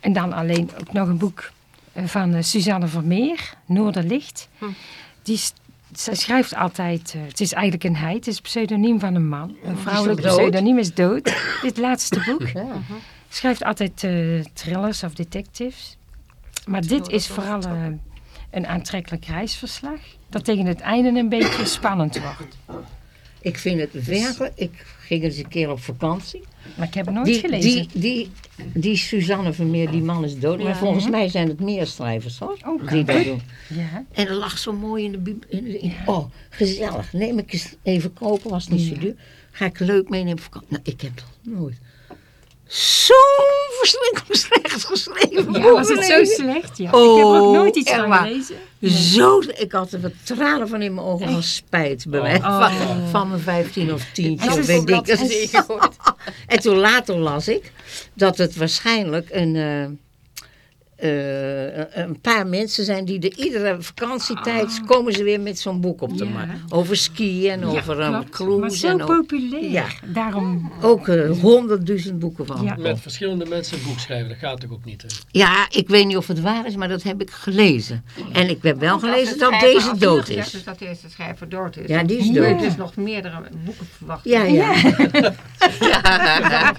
En dan alleen ook nog een boek eh, van Suzanne Vermeer, Noorderlicht. Hm. Die zij schrijft altijd, eh, het is eigenlijk een hij, het is een pseudoniem van een man. Een vrouwelijk pseudoniem is dood. Dit laatste boek. Ja. Schrijft altijd eh, thrillers of detectives. Maar dit is vooral eh, een aantrekkelijk reisverslag. Dat tegen het einde een beetje spannend wordt. Ik vind het werkelijk... Ik ging eens een keer op vakantie. Maar ik heb het nooit Die, gelezen. die, die, die Suzanne Vermeer, die man is dood. Maar volgens mij zijn het meer schrijvers hoor. Oh, die dat doen. Ja. En er lag zo mooi in de... In, de- in- oh, gezellig. Neem ik eens even kopen, was niet zo duur. Ga ik leuk meenemen op vakantie. Nou, ik heb dat nooit zo'n verschrikkelijk slecht geschreven Ja, was het zo slecht? Ja. ik heb ook Oh, nooit iets van gelezen. Zo, ik had er wat tranen van in mijn ogen van spijt bij mij. Oh. Van, van mijn 15 of 10 En of toen weet ik is ingegooid. En toen later las ik dat het waarschijnlijk een, eh, eh, een paar mensen zijn die de iedere vakantietijd komen ze weer met zo'n boek op de Ja. markt. Over skiën en over een Klopt, cruise. maar zo en ook, populair. Ja. Daarom, ook eh, honderdduizend boeken van. Ja. Met verschillende mensen een boek schrijven, dat gaat toch ook niet? Hè? Ja, ik weet niet of het waar is, maar dat heb ik gelezen. En ik heb wel gelezen dat deze dood is. is dat deze schrijver dood is. Ja, die is dood. dus nog meerdere boeken verwachten. Ja, ja. Meer,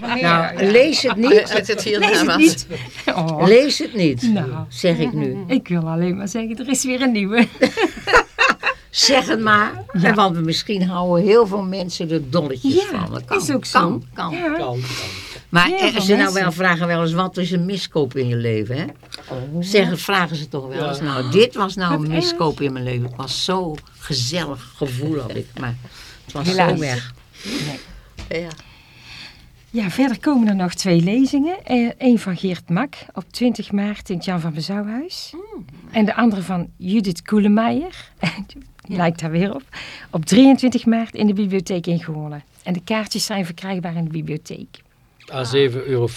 Nou, ja. lees het niet. zit het hier lees het niet. Oh, Lees het niet, Nou. zeg ik nu. ik wil alleen maar zeggen, er is weer een nieuwe. Zeg het maar. Ja. Want misschien houden heel veel mensen er dolletjes Ja, van. Dat kan, is ook zo. Kan, kan. Ja. Kan, kan. Maar ze nou wel vragen wel eens wat is een miskoop in je leven, hè? Zeggen, vragen ze toch wel Ja. eens. Nou, dit was nou Wat een erg. miskoop in mijn leven. Het was zo gezellig gevoel had ik. Maar het was Helaas. zo weg. Ja. Ja, verder komen er nog twee lezingen. Eén van Geert Mak op 20 maart in het Jan van Bezouwhuis. En de andere van Judith Koelemeijer, lijkt daar weer op, op 23 maart in de bibliotheek in Goorlen. En de kaartjes zijn verkrijgbaar in de bibliotheek. à 7,50 euro.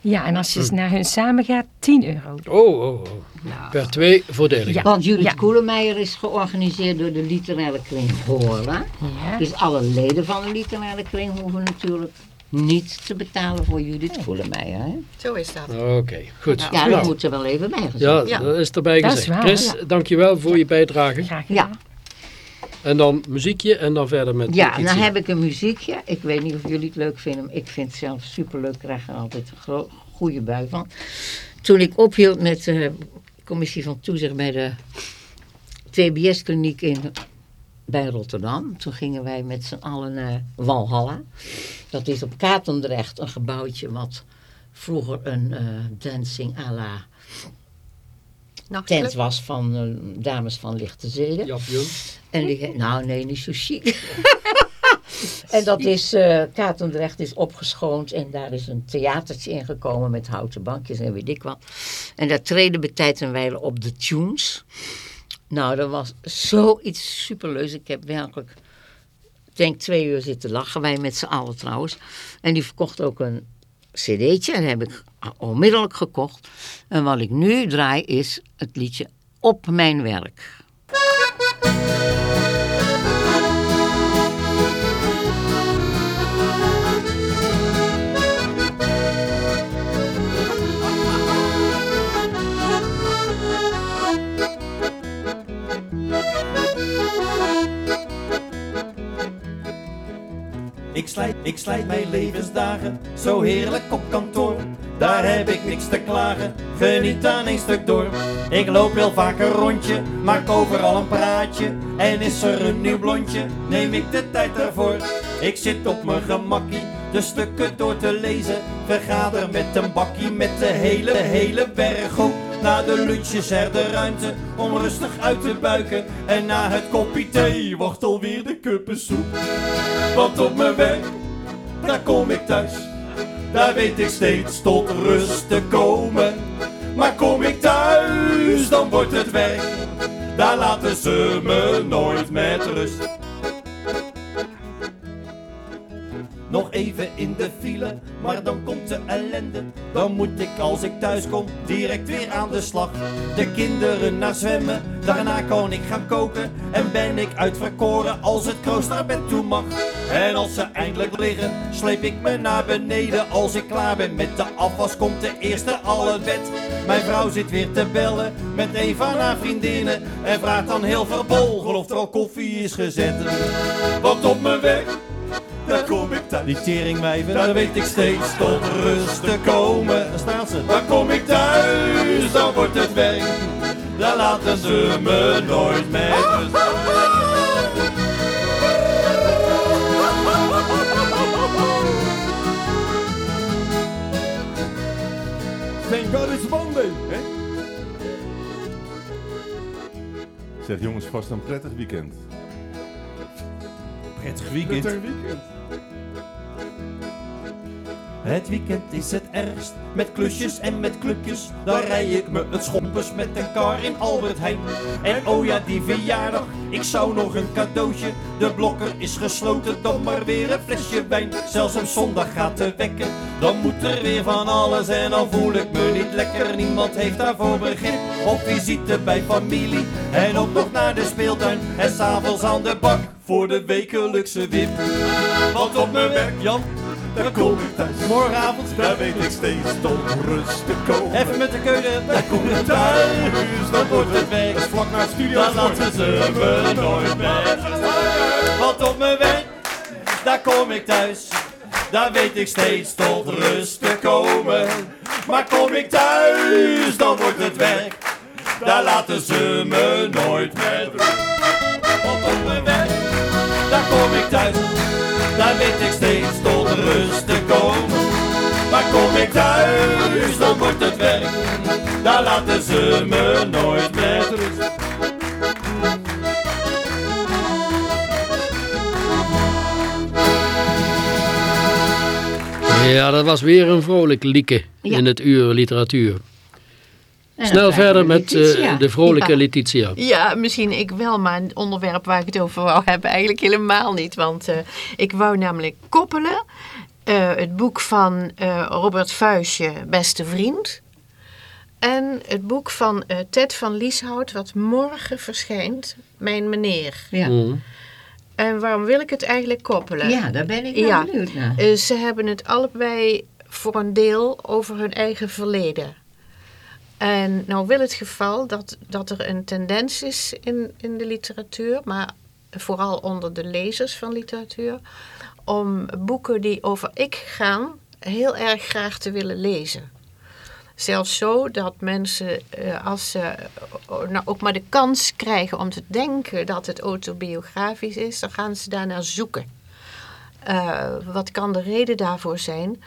Ja, en als je naar hun samen gaat, 10 euro. Oh, oh, oh. Per twee voordelig. Ja. Want Judith Ja. Koelemeijer is georganiseerd door de literaire kring Hoorn. Ja. Dus alle leden van de literaire kring hoeven natuurlijk niet te betalen voor Judith Koelemeijer. Hè? Zo is dat. Oké, goed. Ja, dat Nou, moet er wel even bij gezegd ja, Ja. dat is erbij Dat is gezegd. waar, Chris, ja. dankjewel voor je bijdrage. Graag Ja. gedaan. En dan muziekje en dan verder met Ja, dan heb ik een muziekje. Ik weet niet of jullie het leuk vinden, maar ik vind het zelf superleuk. Ik krijg er altijd een goede bui van. Toen ik ophield met de commissie van toezicht bij de TBS-kliniek in bij Rotterdam. Toen gingen wij met z'n allen naar Walhalla. Dat is op Katendrecht een gebouwtje wat vroeger een eh, dancing à la tent was van eh, dames van lichte zeden. En die, nou nee, niet zo chic. en dat is, eh Katendrecht is opgeschoond en daar is een theatertje ingekomen met houten bankjes en weet ik wat. En daar treden bij tijd en wijle op de tunes. Nou, dat was zoiets superleuks. Ik heb werkelijk, ik denk twee uur zitten lachen, wij met z'n allen trouwens. En die verkocht ook een cd'tje en heb ik onmiddellijk gekocht. En wat ik nu draai is het liedje Op Mijn Werk. Ik slijt, mijn levensdagen zo heerlijk op kantoor. Daar heb ik niks te klagen, geniet aan een stuk door. Ik loop heel vaak een rondje, maak overal een praatje. En is er een nieuw blondje, neem ik de tijd ervoor. Ik zit op mijn gemakkie, de stukken door te lezen. Vergader met een bakkie met de hele, hele berggroep. Na de lunch is er de ruimte om rustig uit te buiken. En na het kopje thee wacht alweer de kuppensoep. Want op mijn werk, daar kom ik thuis. Daar weet ik steeds tot rust te komen. Maar kom ik thuis, dan wordt het werk. Daar laten ze me nooit met rust. Nog even in de file, maar dan komt de ellende. Dan moet ik als ik thuis kom direct weer aan de slag. De kinderen naar zwemmen, daarna kan ik gaan koken. En ben ik uitverkoren als het kroost naar bed toe mag. En als ze eindelijk liggen, sleep ik me naar beneden. Als ik klaar ben met de afwas, komt de eerste al het bed. Mijn vrouw zit weer te bellen met een van haar vriendinnen. En vraagt dan heel verbolgen of er al koffie is gezet. Want op mijn werk daar kom ik thuis. Die teringwijven, daar weet ik steeds tot rust te komen. Daar staan ze. Waar kom ik thuis, dan wordt het werk. Daar laten ze me nooit met rust. Thank God it's Monday. Hè? Zeg jongens, vast een prettig weekend. Prettig weekend. Prettig weekend. Het weekend is het ergst, met klusjes en met clubjes. Dan rij ik me het schompers met een kar in Albert Heijn. En oh ja, die verjaardag, ik zou nog een cadeautje. De blokker is gesloten, dan maar weer een flesje wijn. Zelfs een zondag gaat te wekken, dan moet er weer van alles. En dan voel ik me niet lekker, niemand heeft daarvoor begrip. Op visite bij familie en ook nog naar de speeltuin. En s'avonds aan de bak voor de wekelijkse wip. Want op mijn werk, Jan, daar kom ik thuis. Morgenavond, daar weet ik steeds tot rust te komen. Even met de keuken, daar kom ik thuis. Dan wordt het werk. Is vlak naar studio. Dan laten ze me nooit rust. Want op mijn werk, daar kom ik thuis. Daar weet ik steeds tot rust te komen. Maar kom ik thuis, dan wordt het werk. Daar laten ze me nooit rust. Want op mijn werk, daar kom ik thuis. Daar weet ik steeds tot rust te komen. Maar kom ik thuis, dan wordt het werk. Daar laten ze me nooit met rust. Ja, dat was weer een vrolijk lieke Ja. in het uur literatuur. Snel verder met eh, Letitia. de vrolijke Ja. Letitia. Ja, misschien ik wel, maar een onderwerp waar ik het over wou hebben eigenlijk helemaal niet. Want eh, ik wou namelijk koppelen eh, het boek van eh, Robert Vuijsje, Beste Vriend. En het boek van eh, Ted van Lieshout, wat morgen verschijnt, Mijn Meneer. Ja. Mhm. En waarom wil ik het eigenlijk koppelen? ja, daar ben ik wel Ja. benieuwd naar. Ze hebben het allebei voor een deel over hun eigen verleden. En nou wil het geval dat, dat er een tendens is in, in de literatuur, maar vooral onder de lezers van literatuur, om boeken die over ik gaan heel erg graag te willen lezen. Zelfs zo dat mensen, eh, als ze eh, nou ook maar de kans krijgen om te denken dat het autobiografisch is, dan gaan ze daarnaar zoeken. Eh, wat kan de reden daarvoor zijn?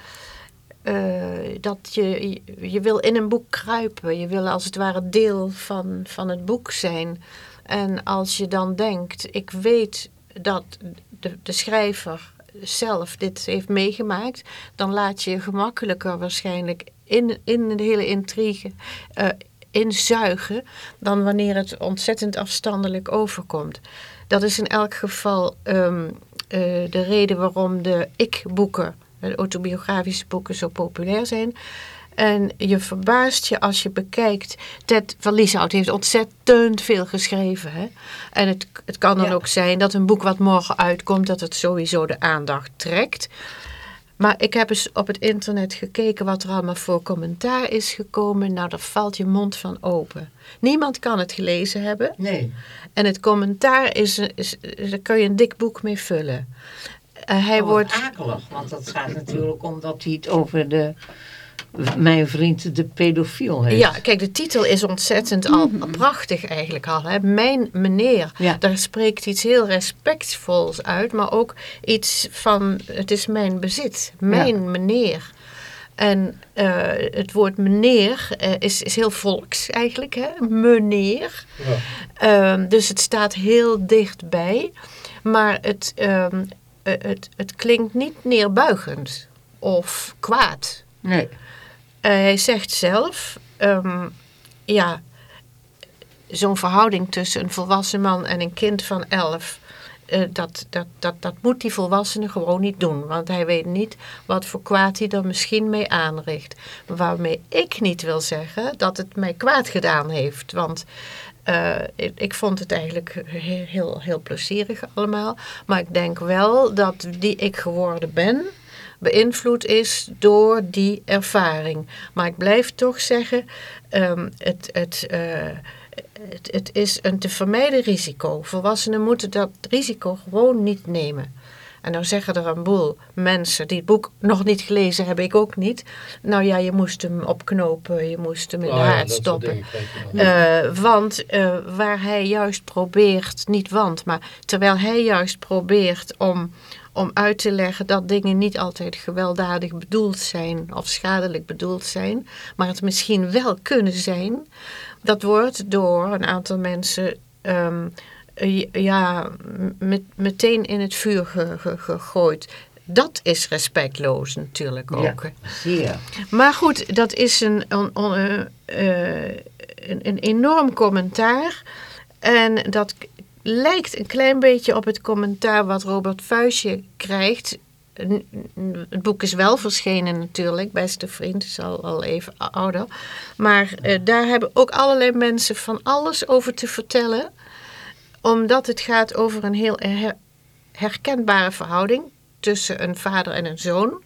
Eh, dat je, je wil in een boek kruipen. Je wil als het ware deel van, van het boek zijn. En als je dan denkt, ik weet dat de, de schrijver zelf dit heeft meegemaakt, dan laat je je gemakkelijker waarschijnlijk in, in de hele intrigue eh, inzuigen dan wanneer het ontzettend afstandelijk overkomt. Dat is in elk geval ehm, eh, de reden waarom de ik-boeken, autobiografische boeken, zo populair zijn. En je verbaast je als je bekijkt. Ted van Lieshout heeft ontzettend veel geschreven. Hè? En het, het kan dan Ja. ook zijn dat een boek wat morgen uitkomt, dat het sowieso de aandacht trekt. Maar ik heb eens op het internet gekeken wat er allemaal voor commentaar is gekomen. Nou, daar valt je mond van open. Niemand kan het gelezen hebben. Nee. En het commentaar is, is, daar kun je een dik boek mee vullen. Eh, hij Oh, wordt. akelig, want dat gaat natuurlijk omdat hij het over de, mijn vriend de pedofiel heeft. Ja, kijk, de titel is ontzettend al prachtig eigenlijk al. Hè? Mijn meneer. Ja. Daar spreekt iets heel respectvols uit, maar ook iets van: het is mijn bezit. Mijn meneer. En eh, het woord meneer eh, is, is heel volks eigenlijk, hè? meneer. Ja. Ehm, dus het staat heel dichtbij. Maar het, ehm, eh, het, het klinkt niet neerbuigend of kwaad. Nee. Eh, hij zegt zelf, ehm, ja, zo'n verhouding tussen een volwassen man en een kind van elf, eh, dat, dat, dat, dat moet die volwassene gewoon niet doen. Want hij weet niet wat voor kwaad hij er misschien mee aanricht. Waarmee ik niet wil zeggen dat het mij kwaad gedaan heeft. Want eh, ik, vond het eigenlijk heel, heel, heel plezierig allemaal. Maar ik denk wel dat die ik geworden ben beïnvloed is door die ervaring. Maar ik blijf toch zeggen, ehm, het, het, eh, het, het is een te vermijden risico. Volwassenen moeten dat risico gewoon niet nemen. En nou zeggen er een boel mensen die het boek nog niet gelezen hebben, ik ook niet. Nou ja, je moest hem opknopen, je moest hem in de ja, haard stoppen. dan. Eh, want eh, waar hij juist probeert, niet want, maar terwijl hij juist probeert om, om uit te leggen dat dingen niet altijd gewelddadig bedoeld zijn of schadelijk bedoeld zijn, maar het misschien wel kunnen zijn, dat wordt door een aantal mensen ehm, eh, ja, met, meteen in het vuur ge- ge- gegooid. Dat is respectloos natuurlijk ook. Ja, zeer. Maar goed, dat is een, een, een, eh, een, een enorm commentaar. En dat lijkt een klein beetje op het commentaar wat Robert Vuijsje krijgt. Het boek is wel verschenen natuurlijk, beste vriend, is al, al even ouder. Maar eh, daar hebben ook allerlei mensen van alles over te vertellen. Omdat het gaat over een heel her- herkenbare verhouding tussen een vader en een zoon.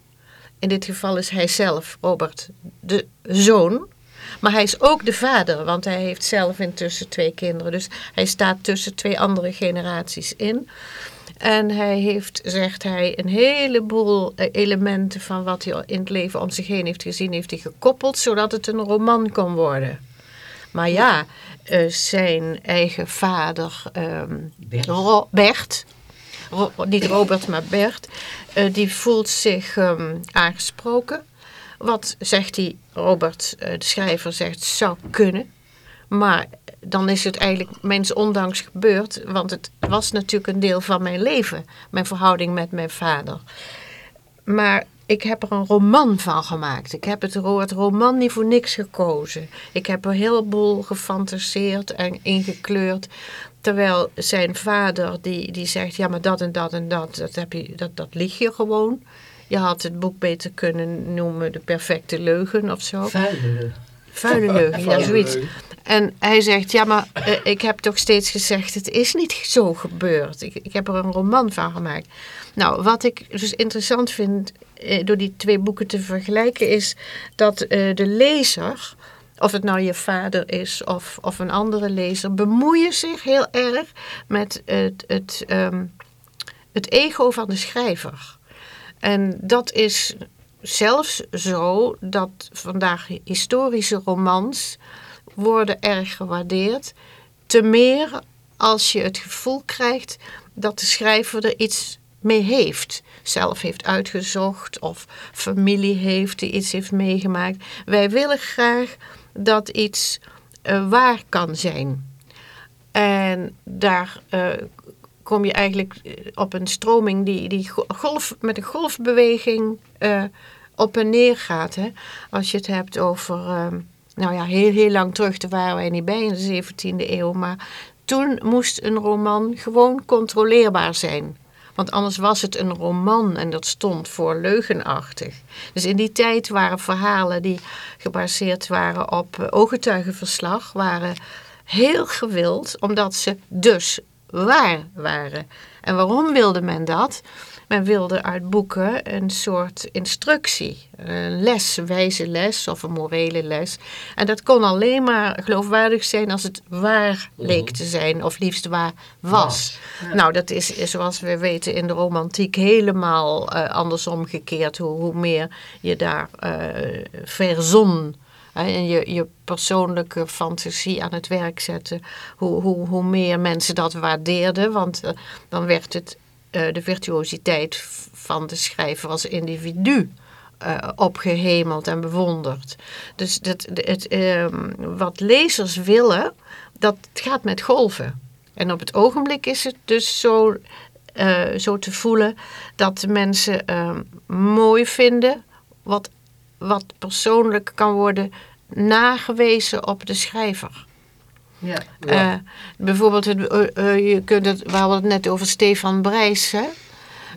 In dit geval is hij zelf, Robert, de zoon. Maar hij is ook de vader, want hij heeft zelf intussen twee kinderen. Dus hij staat tussen twee andere generaties in. En hij heeft, zegt hij, een heleboel eh, elementen van wat hij in het leven om zich heen heeft gezien, heeft hij gekoppeld, zodat het een roman kon worden. Maar ja, eh, zijn eigen vader, ehm, Bert. Ro- Bert, Ro- niet Robert, maar Bert, eh, die voelt zich ehm, aangesproken. Wat zegt hij, Robert, de schrijver zegt, zou kunnen. Maar dan is het eigenlijk mens ondanks gebeurd, want het was natuurlijk een deel van mijn leven, mijn verhouding met mijn vader. Maar ik heb er een roman van gemaakt. Ik heb het woord roman niet voor niks gekozen. Ik heb er een heleboel gefantaseerd en ingekleurd. Terwijl zijn vader die, die zegt, ja maar dat en dat en dat, dat, heb je, dat, dat lieg je gewoon. Je had het boek beter kunnen noemen De Perfecte Leugen of zo. Vuile leugen, ja, zoiets. En hij zegt, ja, maar eh, ik heb toch steeds gezegd, het is niet zo gebeurd. Ik, ik heb er een roman van gemaakt. Nou, wat ik dus interessant vind eh, door die twee boeken te vergelijken, is dat eh, de lezer, of het nou je vader is of, of een andere lezer, bemoeien zich heel erg met het, het, ehm, het ego van de schrijver. En dat is zelfs zo dat vandaag historische romans worden erg gewaardeerd. Te meer als je het gevoel krijgt dat de schrijver er iets mee heeft. Zelf heeft uitgezocht of familie heeft die iets heeft meegemaakt. Wij willen graag dat iets eh, waar kan zijn. En daar eh, kom je eigenlijk eh, op een stroming die, die go- golf, met een golfbeweging eh, op en neer gaat. Hè? Als je het hebt over, eh, nou ja, heel, heel lang terug, daar waren wij niet bij in de 17e eeuw. Maar toen moest een roman gewoon controleerbaar zijn. Want anders was het een roman en dat stond voor leugenachtig. Dus in die tijd waren verhalen die gebaseerd waren op eh, ooggetuigenverslag, waren heel gewild, omdat ze dus waar waren. En waarom wilde men dat? Men wilde uit boeken een soort instructie, een les, een wijze les of een morele les. En dat kon alleen maar geloofwaardig zijn als het waar leek te zijn, of liefst waar was. Nou, dat is is zoals we weten in de romantiek helemaal eh, andersom gekeerd. Hoe, hoe meer je daar eh verzon en je, je persoonlijke fantasie aan het werk zette, hoe, hoe, hoe meer mensen dat waardeerden. Want eh, dan werd het eh, de virtuositeit van de schrijver als individu eh, opgehemeld en bewonderd. Dus dat, het, ehm, wat lezers willen, dat gaat met golven. En op het ogenblik is het dus zo, zo te voelen dat mensen ehm, mooi vinden wat, wat persoonlijk kan worden nagewezen op de schrijver. Ja. Eh, bijvoorbeeld, het, eh, eh, je kunt het, we hadden het net over Stefan Brijs. Hè?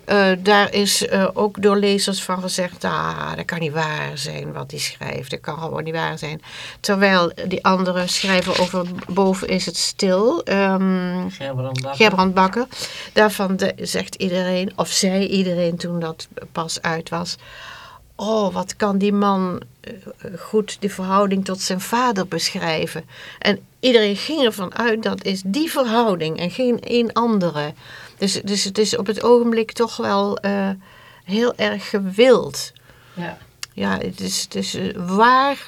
Eh, daar is eh, ook door lezers van gezegd, ah, dat kan niet waar zijn wat hij schrijft. Dat kan gewoon niet waar zijn. Terwijl die andere schrijver over boven is het stil. ehm, Gerbrand Bakker. Gerbrand Bakker. Daarvan de- zegt iedereen, of zei iedereen toen dat pas uit was. Oh, wat kan die man eh, goed de verhouding tot zijn vader beschrijven. En iedereen ging ervan uit dat is die verhouding en geen een andere. Dus, dus het is op het ogenblik toch wel eh, heel erg gewild. Ja. Ja, het is, het is eh, waar,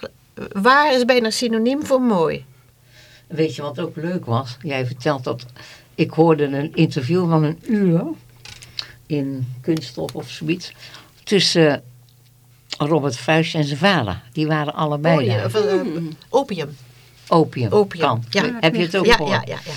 waar is bijna synoniem voor mooi. Weet je wat ook leuk was? Jij vertelt dat. Ik hoorde een interview van een uur in Kunststof of zoiets. Tussen Robert Vuist en zijn vader. Die waren allebei Oh, ja, daar. of, eh, opium. Opium. Opium, Kan. ja. Heb je het ook Ja, gehoord? ja, ja, ja.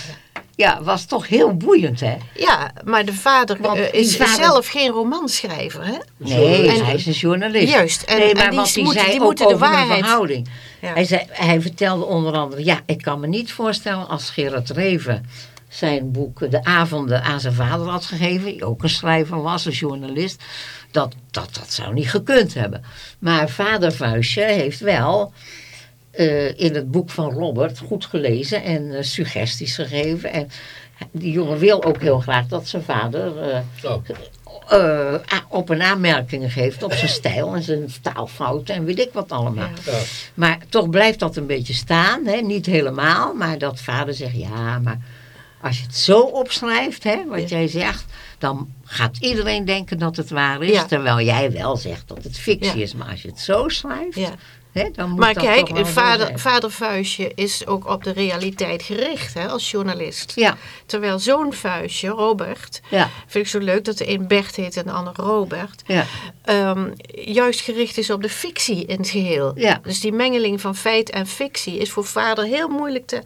Ja, was toch heel boeiend, hè? Ja, maar de vader Want eh, die is vader- zelf geen romanschrijver, hè? Nee, En- hij is een journalist. Juist, en- nee, en maar die wat moeten- zei die ook moeten de waarheid- verhouding. Ja. Hij, zei, hij vertelde onder andere, ja, ik kan me niet voorstellen als Gerard Reven zijn boek De Avonden aan zijn vader had gegeven, die ook een schrijver was, een journalist, dat dat, dat zou niet gekund hebben. Maar vader Vuistje heeft wel eh, in het boek van Robert goed gelezen en eh, suggesties gegeven. En die jongen wil ook heel graag dat zijn vader eh, a- op een aanmerking geeft op zijn stijl en zijn taalfouten en weet ik wat allemaal. ja. Maar toch blijft dat een beetje staan, hè? niet helemaal, maar dat vader zegt ja, maar als je het zo opschrijft, hè, wat jij zegt, dan gaat iedereen denken dat het waar is, Ja. terwijl jij wel zegt dat het fictie Ja. is. Maar als je het zo schrijft, Ja. hè, dan moet Maar dat kijk, toch wel zo vader, vader Vuistje is ook op de realiteit gericht hè, als journalist. Ja, Terwijl zo'n Vuistje, Robert, ja, vind ik zo leuk dat de een Bert heet en de ander Robert, ja. ehm, juist gericht is op de fictie in het geheel. Ja. Dus die mengeling van feit en fictie is voor vader heel moeilijk te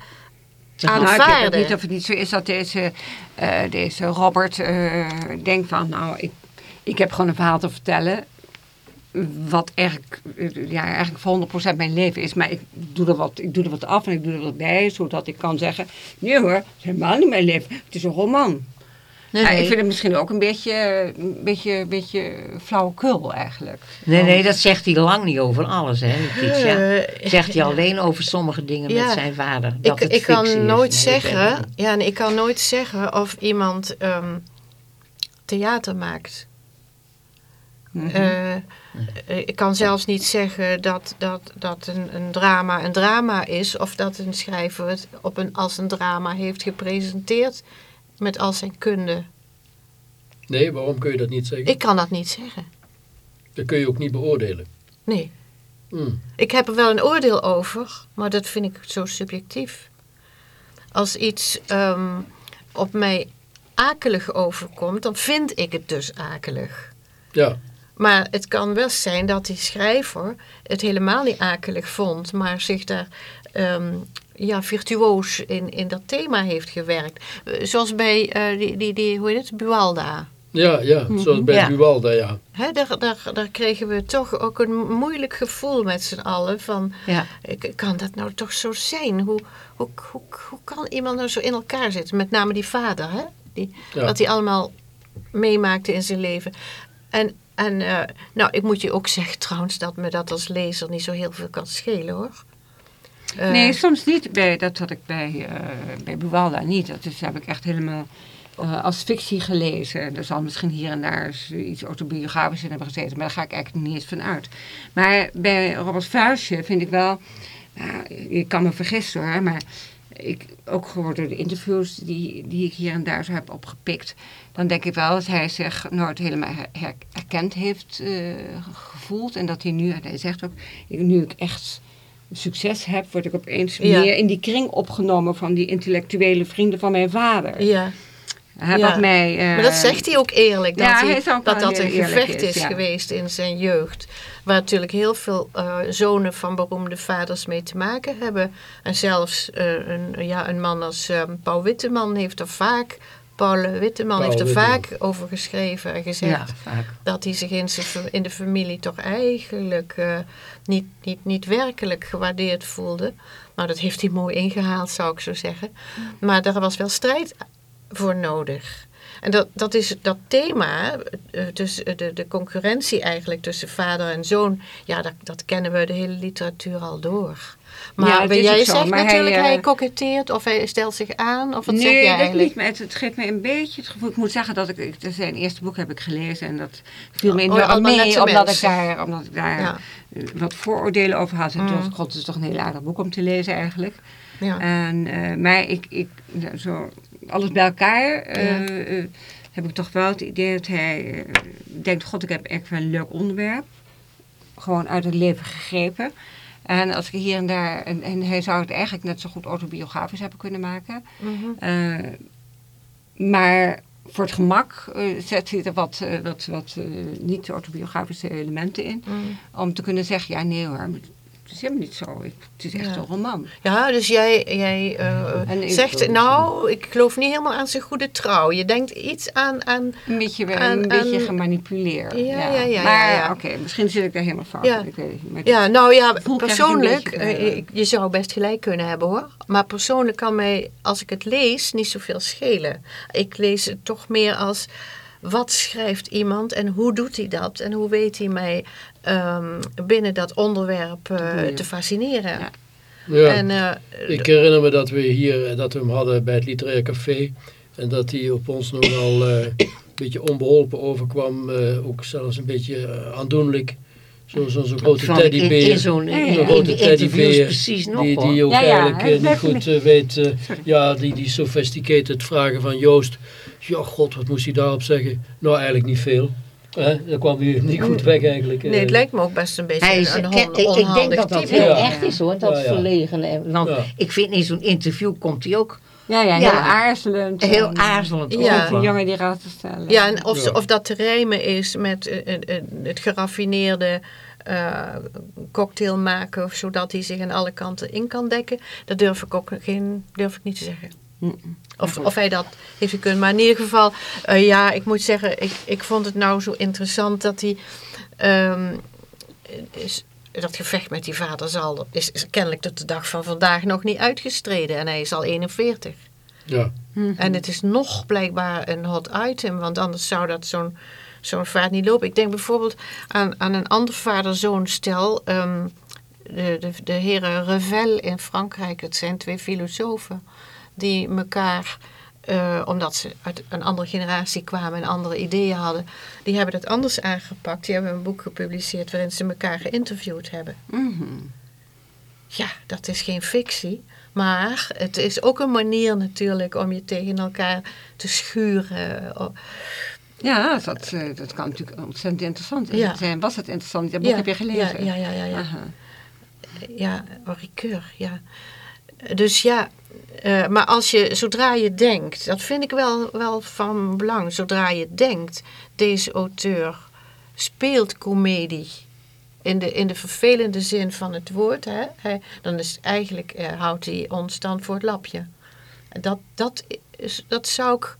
Nou, ik weet ook aanvaarden. niet of het niet zo is dat deze, eh, deze Robert eh, denkt van, nou, ik, ik heb gewoon een verhaal te vertellen. Wat eigenlijk, eh, ja, eigenlijk voor 100% mijn leven is. Maar ik doe, er wat, ik doe er wat af en ik doe er wat bij. Zodat ik kan zeggen, nee hoor, het is helemaal niet mijn leven. Het is een roman. Nee, Ja, nee. Ik vind het misschien ook een beetje, een beetje, een beetje flauwekul eigenlijk. nee, nee, dat zegt hij lang niet over alles, hè, Letitia. Eh, Zegt hij alleen over sommige dingen Ja. met zijn vader. Dat ik, het ik kan fictie is. nooit Nee, zeggen, ja, nee, ik kan nooit zeggen of iemand ehm, theater maakt. Mhm. Eh, eh, ik kan zelfs niet zeggen dat, dat, dat een, een drama een drama is, of dat een schrijver het op een, als een drama heeft gepresenteerd met al zijn kunde. Nee, waarom kun je dat niet zeggen? Ik kan dat niet zeggen. Dat kun je ook niet beoordelen. Nee. Hm. Ik heb er wel een oordeel over, maar dat vind ik zo subjectief. Als iets ehm, op mij akelig overkomt, dan vind ik het dus akelig. Ja, Maar het kan wel zijn dat die schrijver het helemaal niet akelig vond, maar zich daar ehm, ja, virtuoos in, in dat thema heeft gewerkt. Eh, Zoals bij eh, die, die, die, hoe heet het, Bualda. ja, ja. zoals bij Ja. Buwalda, ja. Hè, daar, daar, daar kregen we toch ook een moeilijk gevoel met z'n allen van... Ja. Kan dat nou toch zo zijn? Hoe, hoe, hoe, hoe kan iemand nou zo in elkaar zitten? Met name die vader, hè? Die, Ja. Wat hij allemaal meemaakte in zijn leven. En, en eh, nou, ik moet je ook zeggen trouwens dat me dat als lezer niet zo heel veel kan schelen, hoor. Eh, Nee, soms niet. Bij, dat had ik bij, eh bij Buwalda niet. Dat is, heb ik echt helemaal eh, als fictie gelezen. Er zal misschien hier en daar iets autobiografisch in hebben gezeten. Maar daar ga ik eigenlijk niet eens van uit. Maar bij Robert Vuistje vind ik wel... Nou, ik kan me vergissen hoor, maar... Ik, ook gehoord door de interviews die, die ik hier en daar zo heb opgepikt. Dan denk ik wel dat hij zich nooit helemaal her- her- erkend heeft gevoeld. En dat hij nu, hij zegt ook, nu ik echt succes heb, word ik opeens Ja. meer in die kring opgenomen van die intellectuele vrienden van mijn vader. Ja, Hij Ja. mij, eh, maar dat zegt hij ook eerlijk. Dat ja, hij, dat, dat een gevecht is, geweest in zijn jeugd. Waar natuurlijk heel veel eh, zonen van beroemde vaders mee te maken hebben. En zelfs eh, een, ja, een man als eh, Paul Witteman heeft er vaak... Paul Witteman Paul heeft er Witteman. vaak over geschreven en gezegd Ja, dat hij zich in, zijn, in de familie toch eigenlijk eh, niet, niet, niet werkelijk gewaardeerd voelde. Nou, dat heeft hij mooi ingehaald, zou ik zo zeggen. Maar daar was wel strijd voor nodig. En dat, dat is dat thema, eh, dus de, de concurrentie eigenlijk tussen vader en zoon, ja, dat, dat kennen we de hele literatuur al door. Maar Ja, jij zegt maar hij, natuurlijk, hij, eh, koketteert of hij stelt zich aan, of wat nee, zeg jij dat eigenlijk? niet. Maar het, het geeft me een beetje het gevoel. Ik moet zeggen dat ik, zijn eerste boek heb ik gelezen en dat viel me Oh, enorm allemaal mee, omdat ik daar, omdat ik daar Ja. eh, wat vooroordelen over had. En Mm. toen god, het is toch een heel aardig boek om te lezen eigenlijk. Ja. En, eh, maar ik, ik, zo, alles bij elkaar eh, eh, heb ik toch wel het idee dat hij eh, denkt, god, ik heb echt wel een leuk onderwerp. Gewoon uit het leven gegrepen. En als ik hier en daar, en, en hij zou het eigenlijk net zo goed autobiografisch hebben kunnen maken. Mhm. Eh, maar voor het gemak eh, zet hij er wat, eh, wat, wat eh, niet autobiografische elementen in. Mm. Om te kunnen zeggen, ja nee hoor, het is helemaal niet zo. Ik, het is echt Ja. een roman. Ja, dus jij, jij eh, zegt, nou, ik geloof niet helemaal aan zijn goede trouw. Je denkt iets aan, aan Een beetje, een En- beetje gemanipuleerd. Ja, ja, ja, Maar ja, ja. oké, misschien zit ik daar helemaal fout Ja. in. Ik weet niet. Maar Ja, nou ja, persoonlijk, beetje, eh, eh, je zou best gelijk kunnen hebben hoor. Maar persoonlijk kan mij, als ik het lees, niet zoveel schelen. Ik lees het toch meer als, wat schrijft iemand en hoe doet hij dat? En hoe weet hij mij ehm, binnen dat onderwerp eh, te fascineren? Ja. ja. En, eh, Ik herinner me dat we hier eh, dat we hem hadden bij het literair café. En dat hij op ons nogal eh, een beetje onbeholpen overkwam. eh, ook zelfs een beetje aandoenlijk. Zo'n zo, zo'n grote teddybeer. In zo'n in, Zo'n in grote teddybeer. precies nog Die, die ook Ja, ja, eigenlijk eh, niet goed eh, weet. eh, ja, die, die sophisticated vragen van Joost. Ja, god, wat moest hij daarop zeggen? Nou, eigenlijk niet veel. Hè? Daar kwam hij niet goed weg eigenlijk. eh. nee, het lijkt me ook best een beetje Hij is, een, ik, denk onhandig dat dat type. heel Ja. echt is hoor, dat Ja, ja. verlegen. En- Want Ja. ik vind in zo'n interview komt hij ook Ja, ja, heel aarzelend. heel en- aarzelend Ja. Een jongen die raad te stellen. Ja, en of, Ja. of dat te rijmen is met eh, eh, eh, het geraffineerde eh, cocktail maken, of zodat hij zich aan alle kanten in kan dekken, dat durf ik ook geen, durf ik niet te zeggen. Of, of hij dat heeft gekund. Maar in ieder geval, eh, ja, ik moet zeggen, ik, ik vond het nou zo interessant dat hij. ehm, is, dat gevecht met die vader zal, is, is kennelijk tot de dag van vandaag nog niet uitgestreden. En hij is al 41. Ja. En het is nog blijkbaar een hot item, want anders zou dat zo'n zo'n vaart niet lopen. Ik denk bijvoorbeeld aan, aan een ander vader-zoon stel. ehm, de, de, de heren Revel in Frankrijk, het zijn twee filosofen die elkaar, eh, omdat ze uit een andere generatie kwamen en andere ideeën hadden, die hebben het anders aangepakt. Die hebben een boek gepubliceerd waarin ze elkaar geïnterviewd hebben. Mhm. Ja, dat is geen fictie. Maar het is ook een manier natuurlijk om je tegen elkaar te schuren. O- Ja, dat, eh, dat kan natuurlijk ontzettend interessant Ja. zijn. Was het interessant? Dat boek Ja, heb je gelezen? Ja, ja, ja. ja, ja. Ja Ricœur, ja. Dus ja, eh, maar als je, zodra je denkt, dat vind ik wel, wel van belang, zodra je denkt, deze auteur speelt komedie in de, in de vervelende zin van het woord, hè, hij, dan is eigenlijk, eh, houdt hij ons dan voor het lapje. Dat, dat, is, dat zou, ik,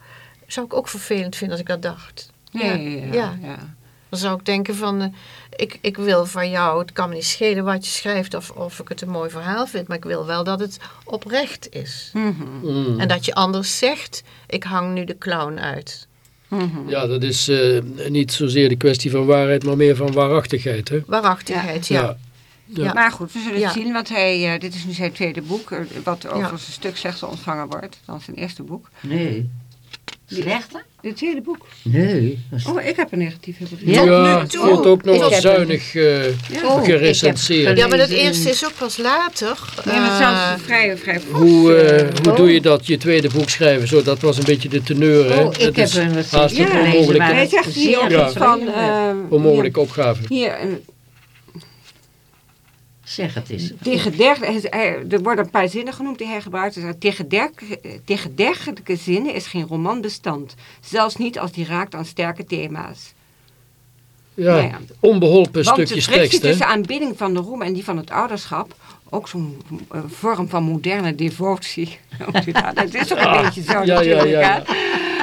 zou ik ook vervelend vinden als ik dat dacht. Ja, ja, ja. ja. ja. Dan zou ik denken van, eh, ik, ik wil van jou, het kan me niet schelen wat je schrijft of, of ik het een mooi verhaal vind, maar ik wil wel dat het oprecht is. Mhm. Mm. En dat je anders zegt, ik hang nu de clown uit. Mhm. Ja, dat is eh, niet zozeer de kwestie van waarheid, maar meer van waarachtigheid. Hè? Waarachtigheid, ja. Ja. Ja. Maar goed, we zullen Ja. het zien, want hij, eh, dit is nu zijn tweede boek, wat over Ja. zijn stuk slechter ontvangen wordt dan zijn eerste boek. Nee. Slechter? Het tweede boek. Nee. Oh, ik heb een negatieve Ja. bevinding. Ja, nu het toe. wordt ook nog heb zuinig eh Oh, ik heb gerecenseerd. Ja, maar dat eerste is ook pas later. Ja, maar Eh, zelfs vrij, vrij fors, Hoe, eh, eh, hoe oh. doe je dat, je tweede boek schrijven? Zo, dat was een beetje de teneur. Hè? Oh, ik Het heb is een wat haast Ja, onmogelijke, zegt hier Ja. van... eh, onmogelijke opgave. Hier, een Zeg het eens. Er worden een paar zinnen genoemd die hij gebruikt. Tegen, dergelijke, tegen dergelijke zinnen is geen roman bestand. Zelfs niet als die raakt aan sterke thema's. Ja, Nou ja. onbeholpen Want de stukjes tekst. Hè? tussen aanbidding van de roem en die van het ouderschap... ook zo'n eh, vorm van moderne devotie. Het is ook een beetje zo ja, ja, natuurlijk. ja.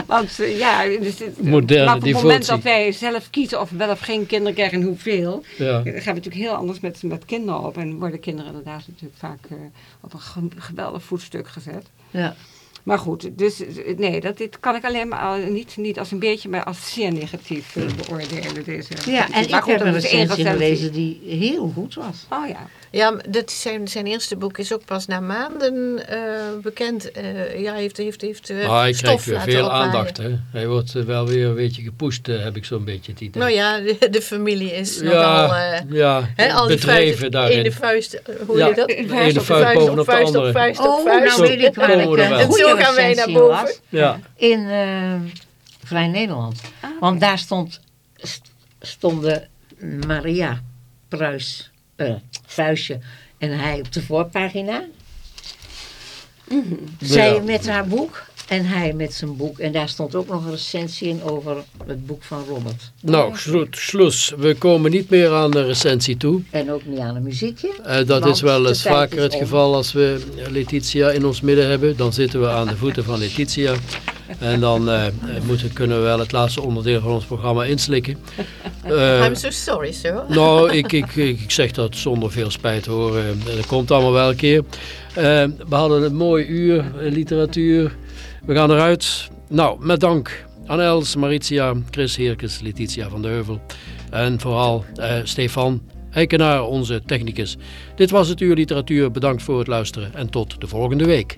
Want eh, ja, dus, het- Moderne maar op het moment devotie. dat wij zelf kiezen of wel of geen kinderen krijgen en hoeveel... Ja. Dan gaan we natuurlijk heel anders met, met kinderen op. En worden kinderen inderdaad natuurlijk vaak eh, op een ge- geweldig voetstuk gezet. Ja. Maar goed, dus nee, dat, dit kan ik alleen maar al- niet, niet als een beetje, maar als zeer negatief eh, beoordelen. Deze Ja, en maar ik goed, heb een recensie. gelezen die heel goed was. Oh ja. Ja, dat zijn, zijn eerste boek is ook pas na maanden eh, bekend. Eh, ja, heeft, heeft, heeft eh, Maar hij stof krijgt weer laten veel opwaaien. aandacht. Hè? Hij wordt eh, wel weer een beetje gepusht, eh, heb ik zo'n beetje het idee. Nou ja, de, de familie is ja, nogal... eh, ja hè, al die bedreven vuisten, daarin. ene vuist, eh, hoe Ja, je dat? de ene vuist bovenop de vuist andere. op vuist op Oh, vuist. nou weet ik waar er. En zo gaan wij naar boven. Ja, In eh, Vrij Nederland. Want daar stond, st- stonden Maria Pruis, eh Vuistje en hij op de voorpagina. Zij Ja. met haar boek en hij met zijn boek. En daar stond ook nog een recensie in over het boek van Robert. nou, slo- slus. We komen niet meer aan de recensie toe. En ook niet aan een muziekje. Eh, dat is wel eens vaker het om. geval als we Letitia in ons midden hebben. Dan zitten we aan de voeten van Letitia. En dan eh, moeten, kunnen we wel het laatste onderdeel van ons programma inslikken. Eh, I'm so sorry, sir. nou, ik, ik, ik zeg dat zonder veel spijt hoor. Eh, Dat komt allemaal wel een keer. We hadden een mooi uur literatuur. We gaan eruit. Nou, met dank aan Els, Maritia, Chris Heerkes, Letitia van de Heuvel. En vooral Stefan Eikenaar, onze technicus. Dit was het uur literatuur. Bedankt voor het luisteren en tot de volgende week.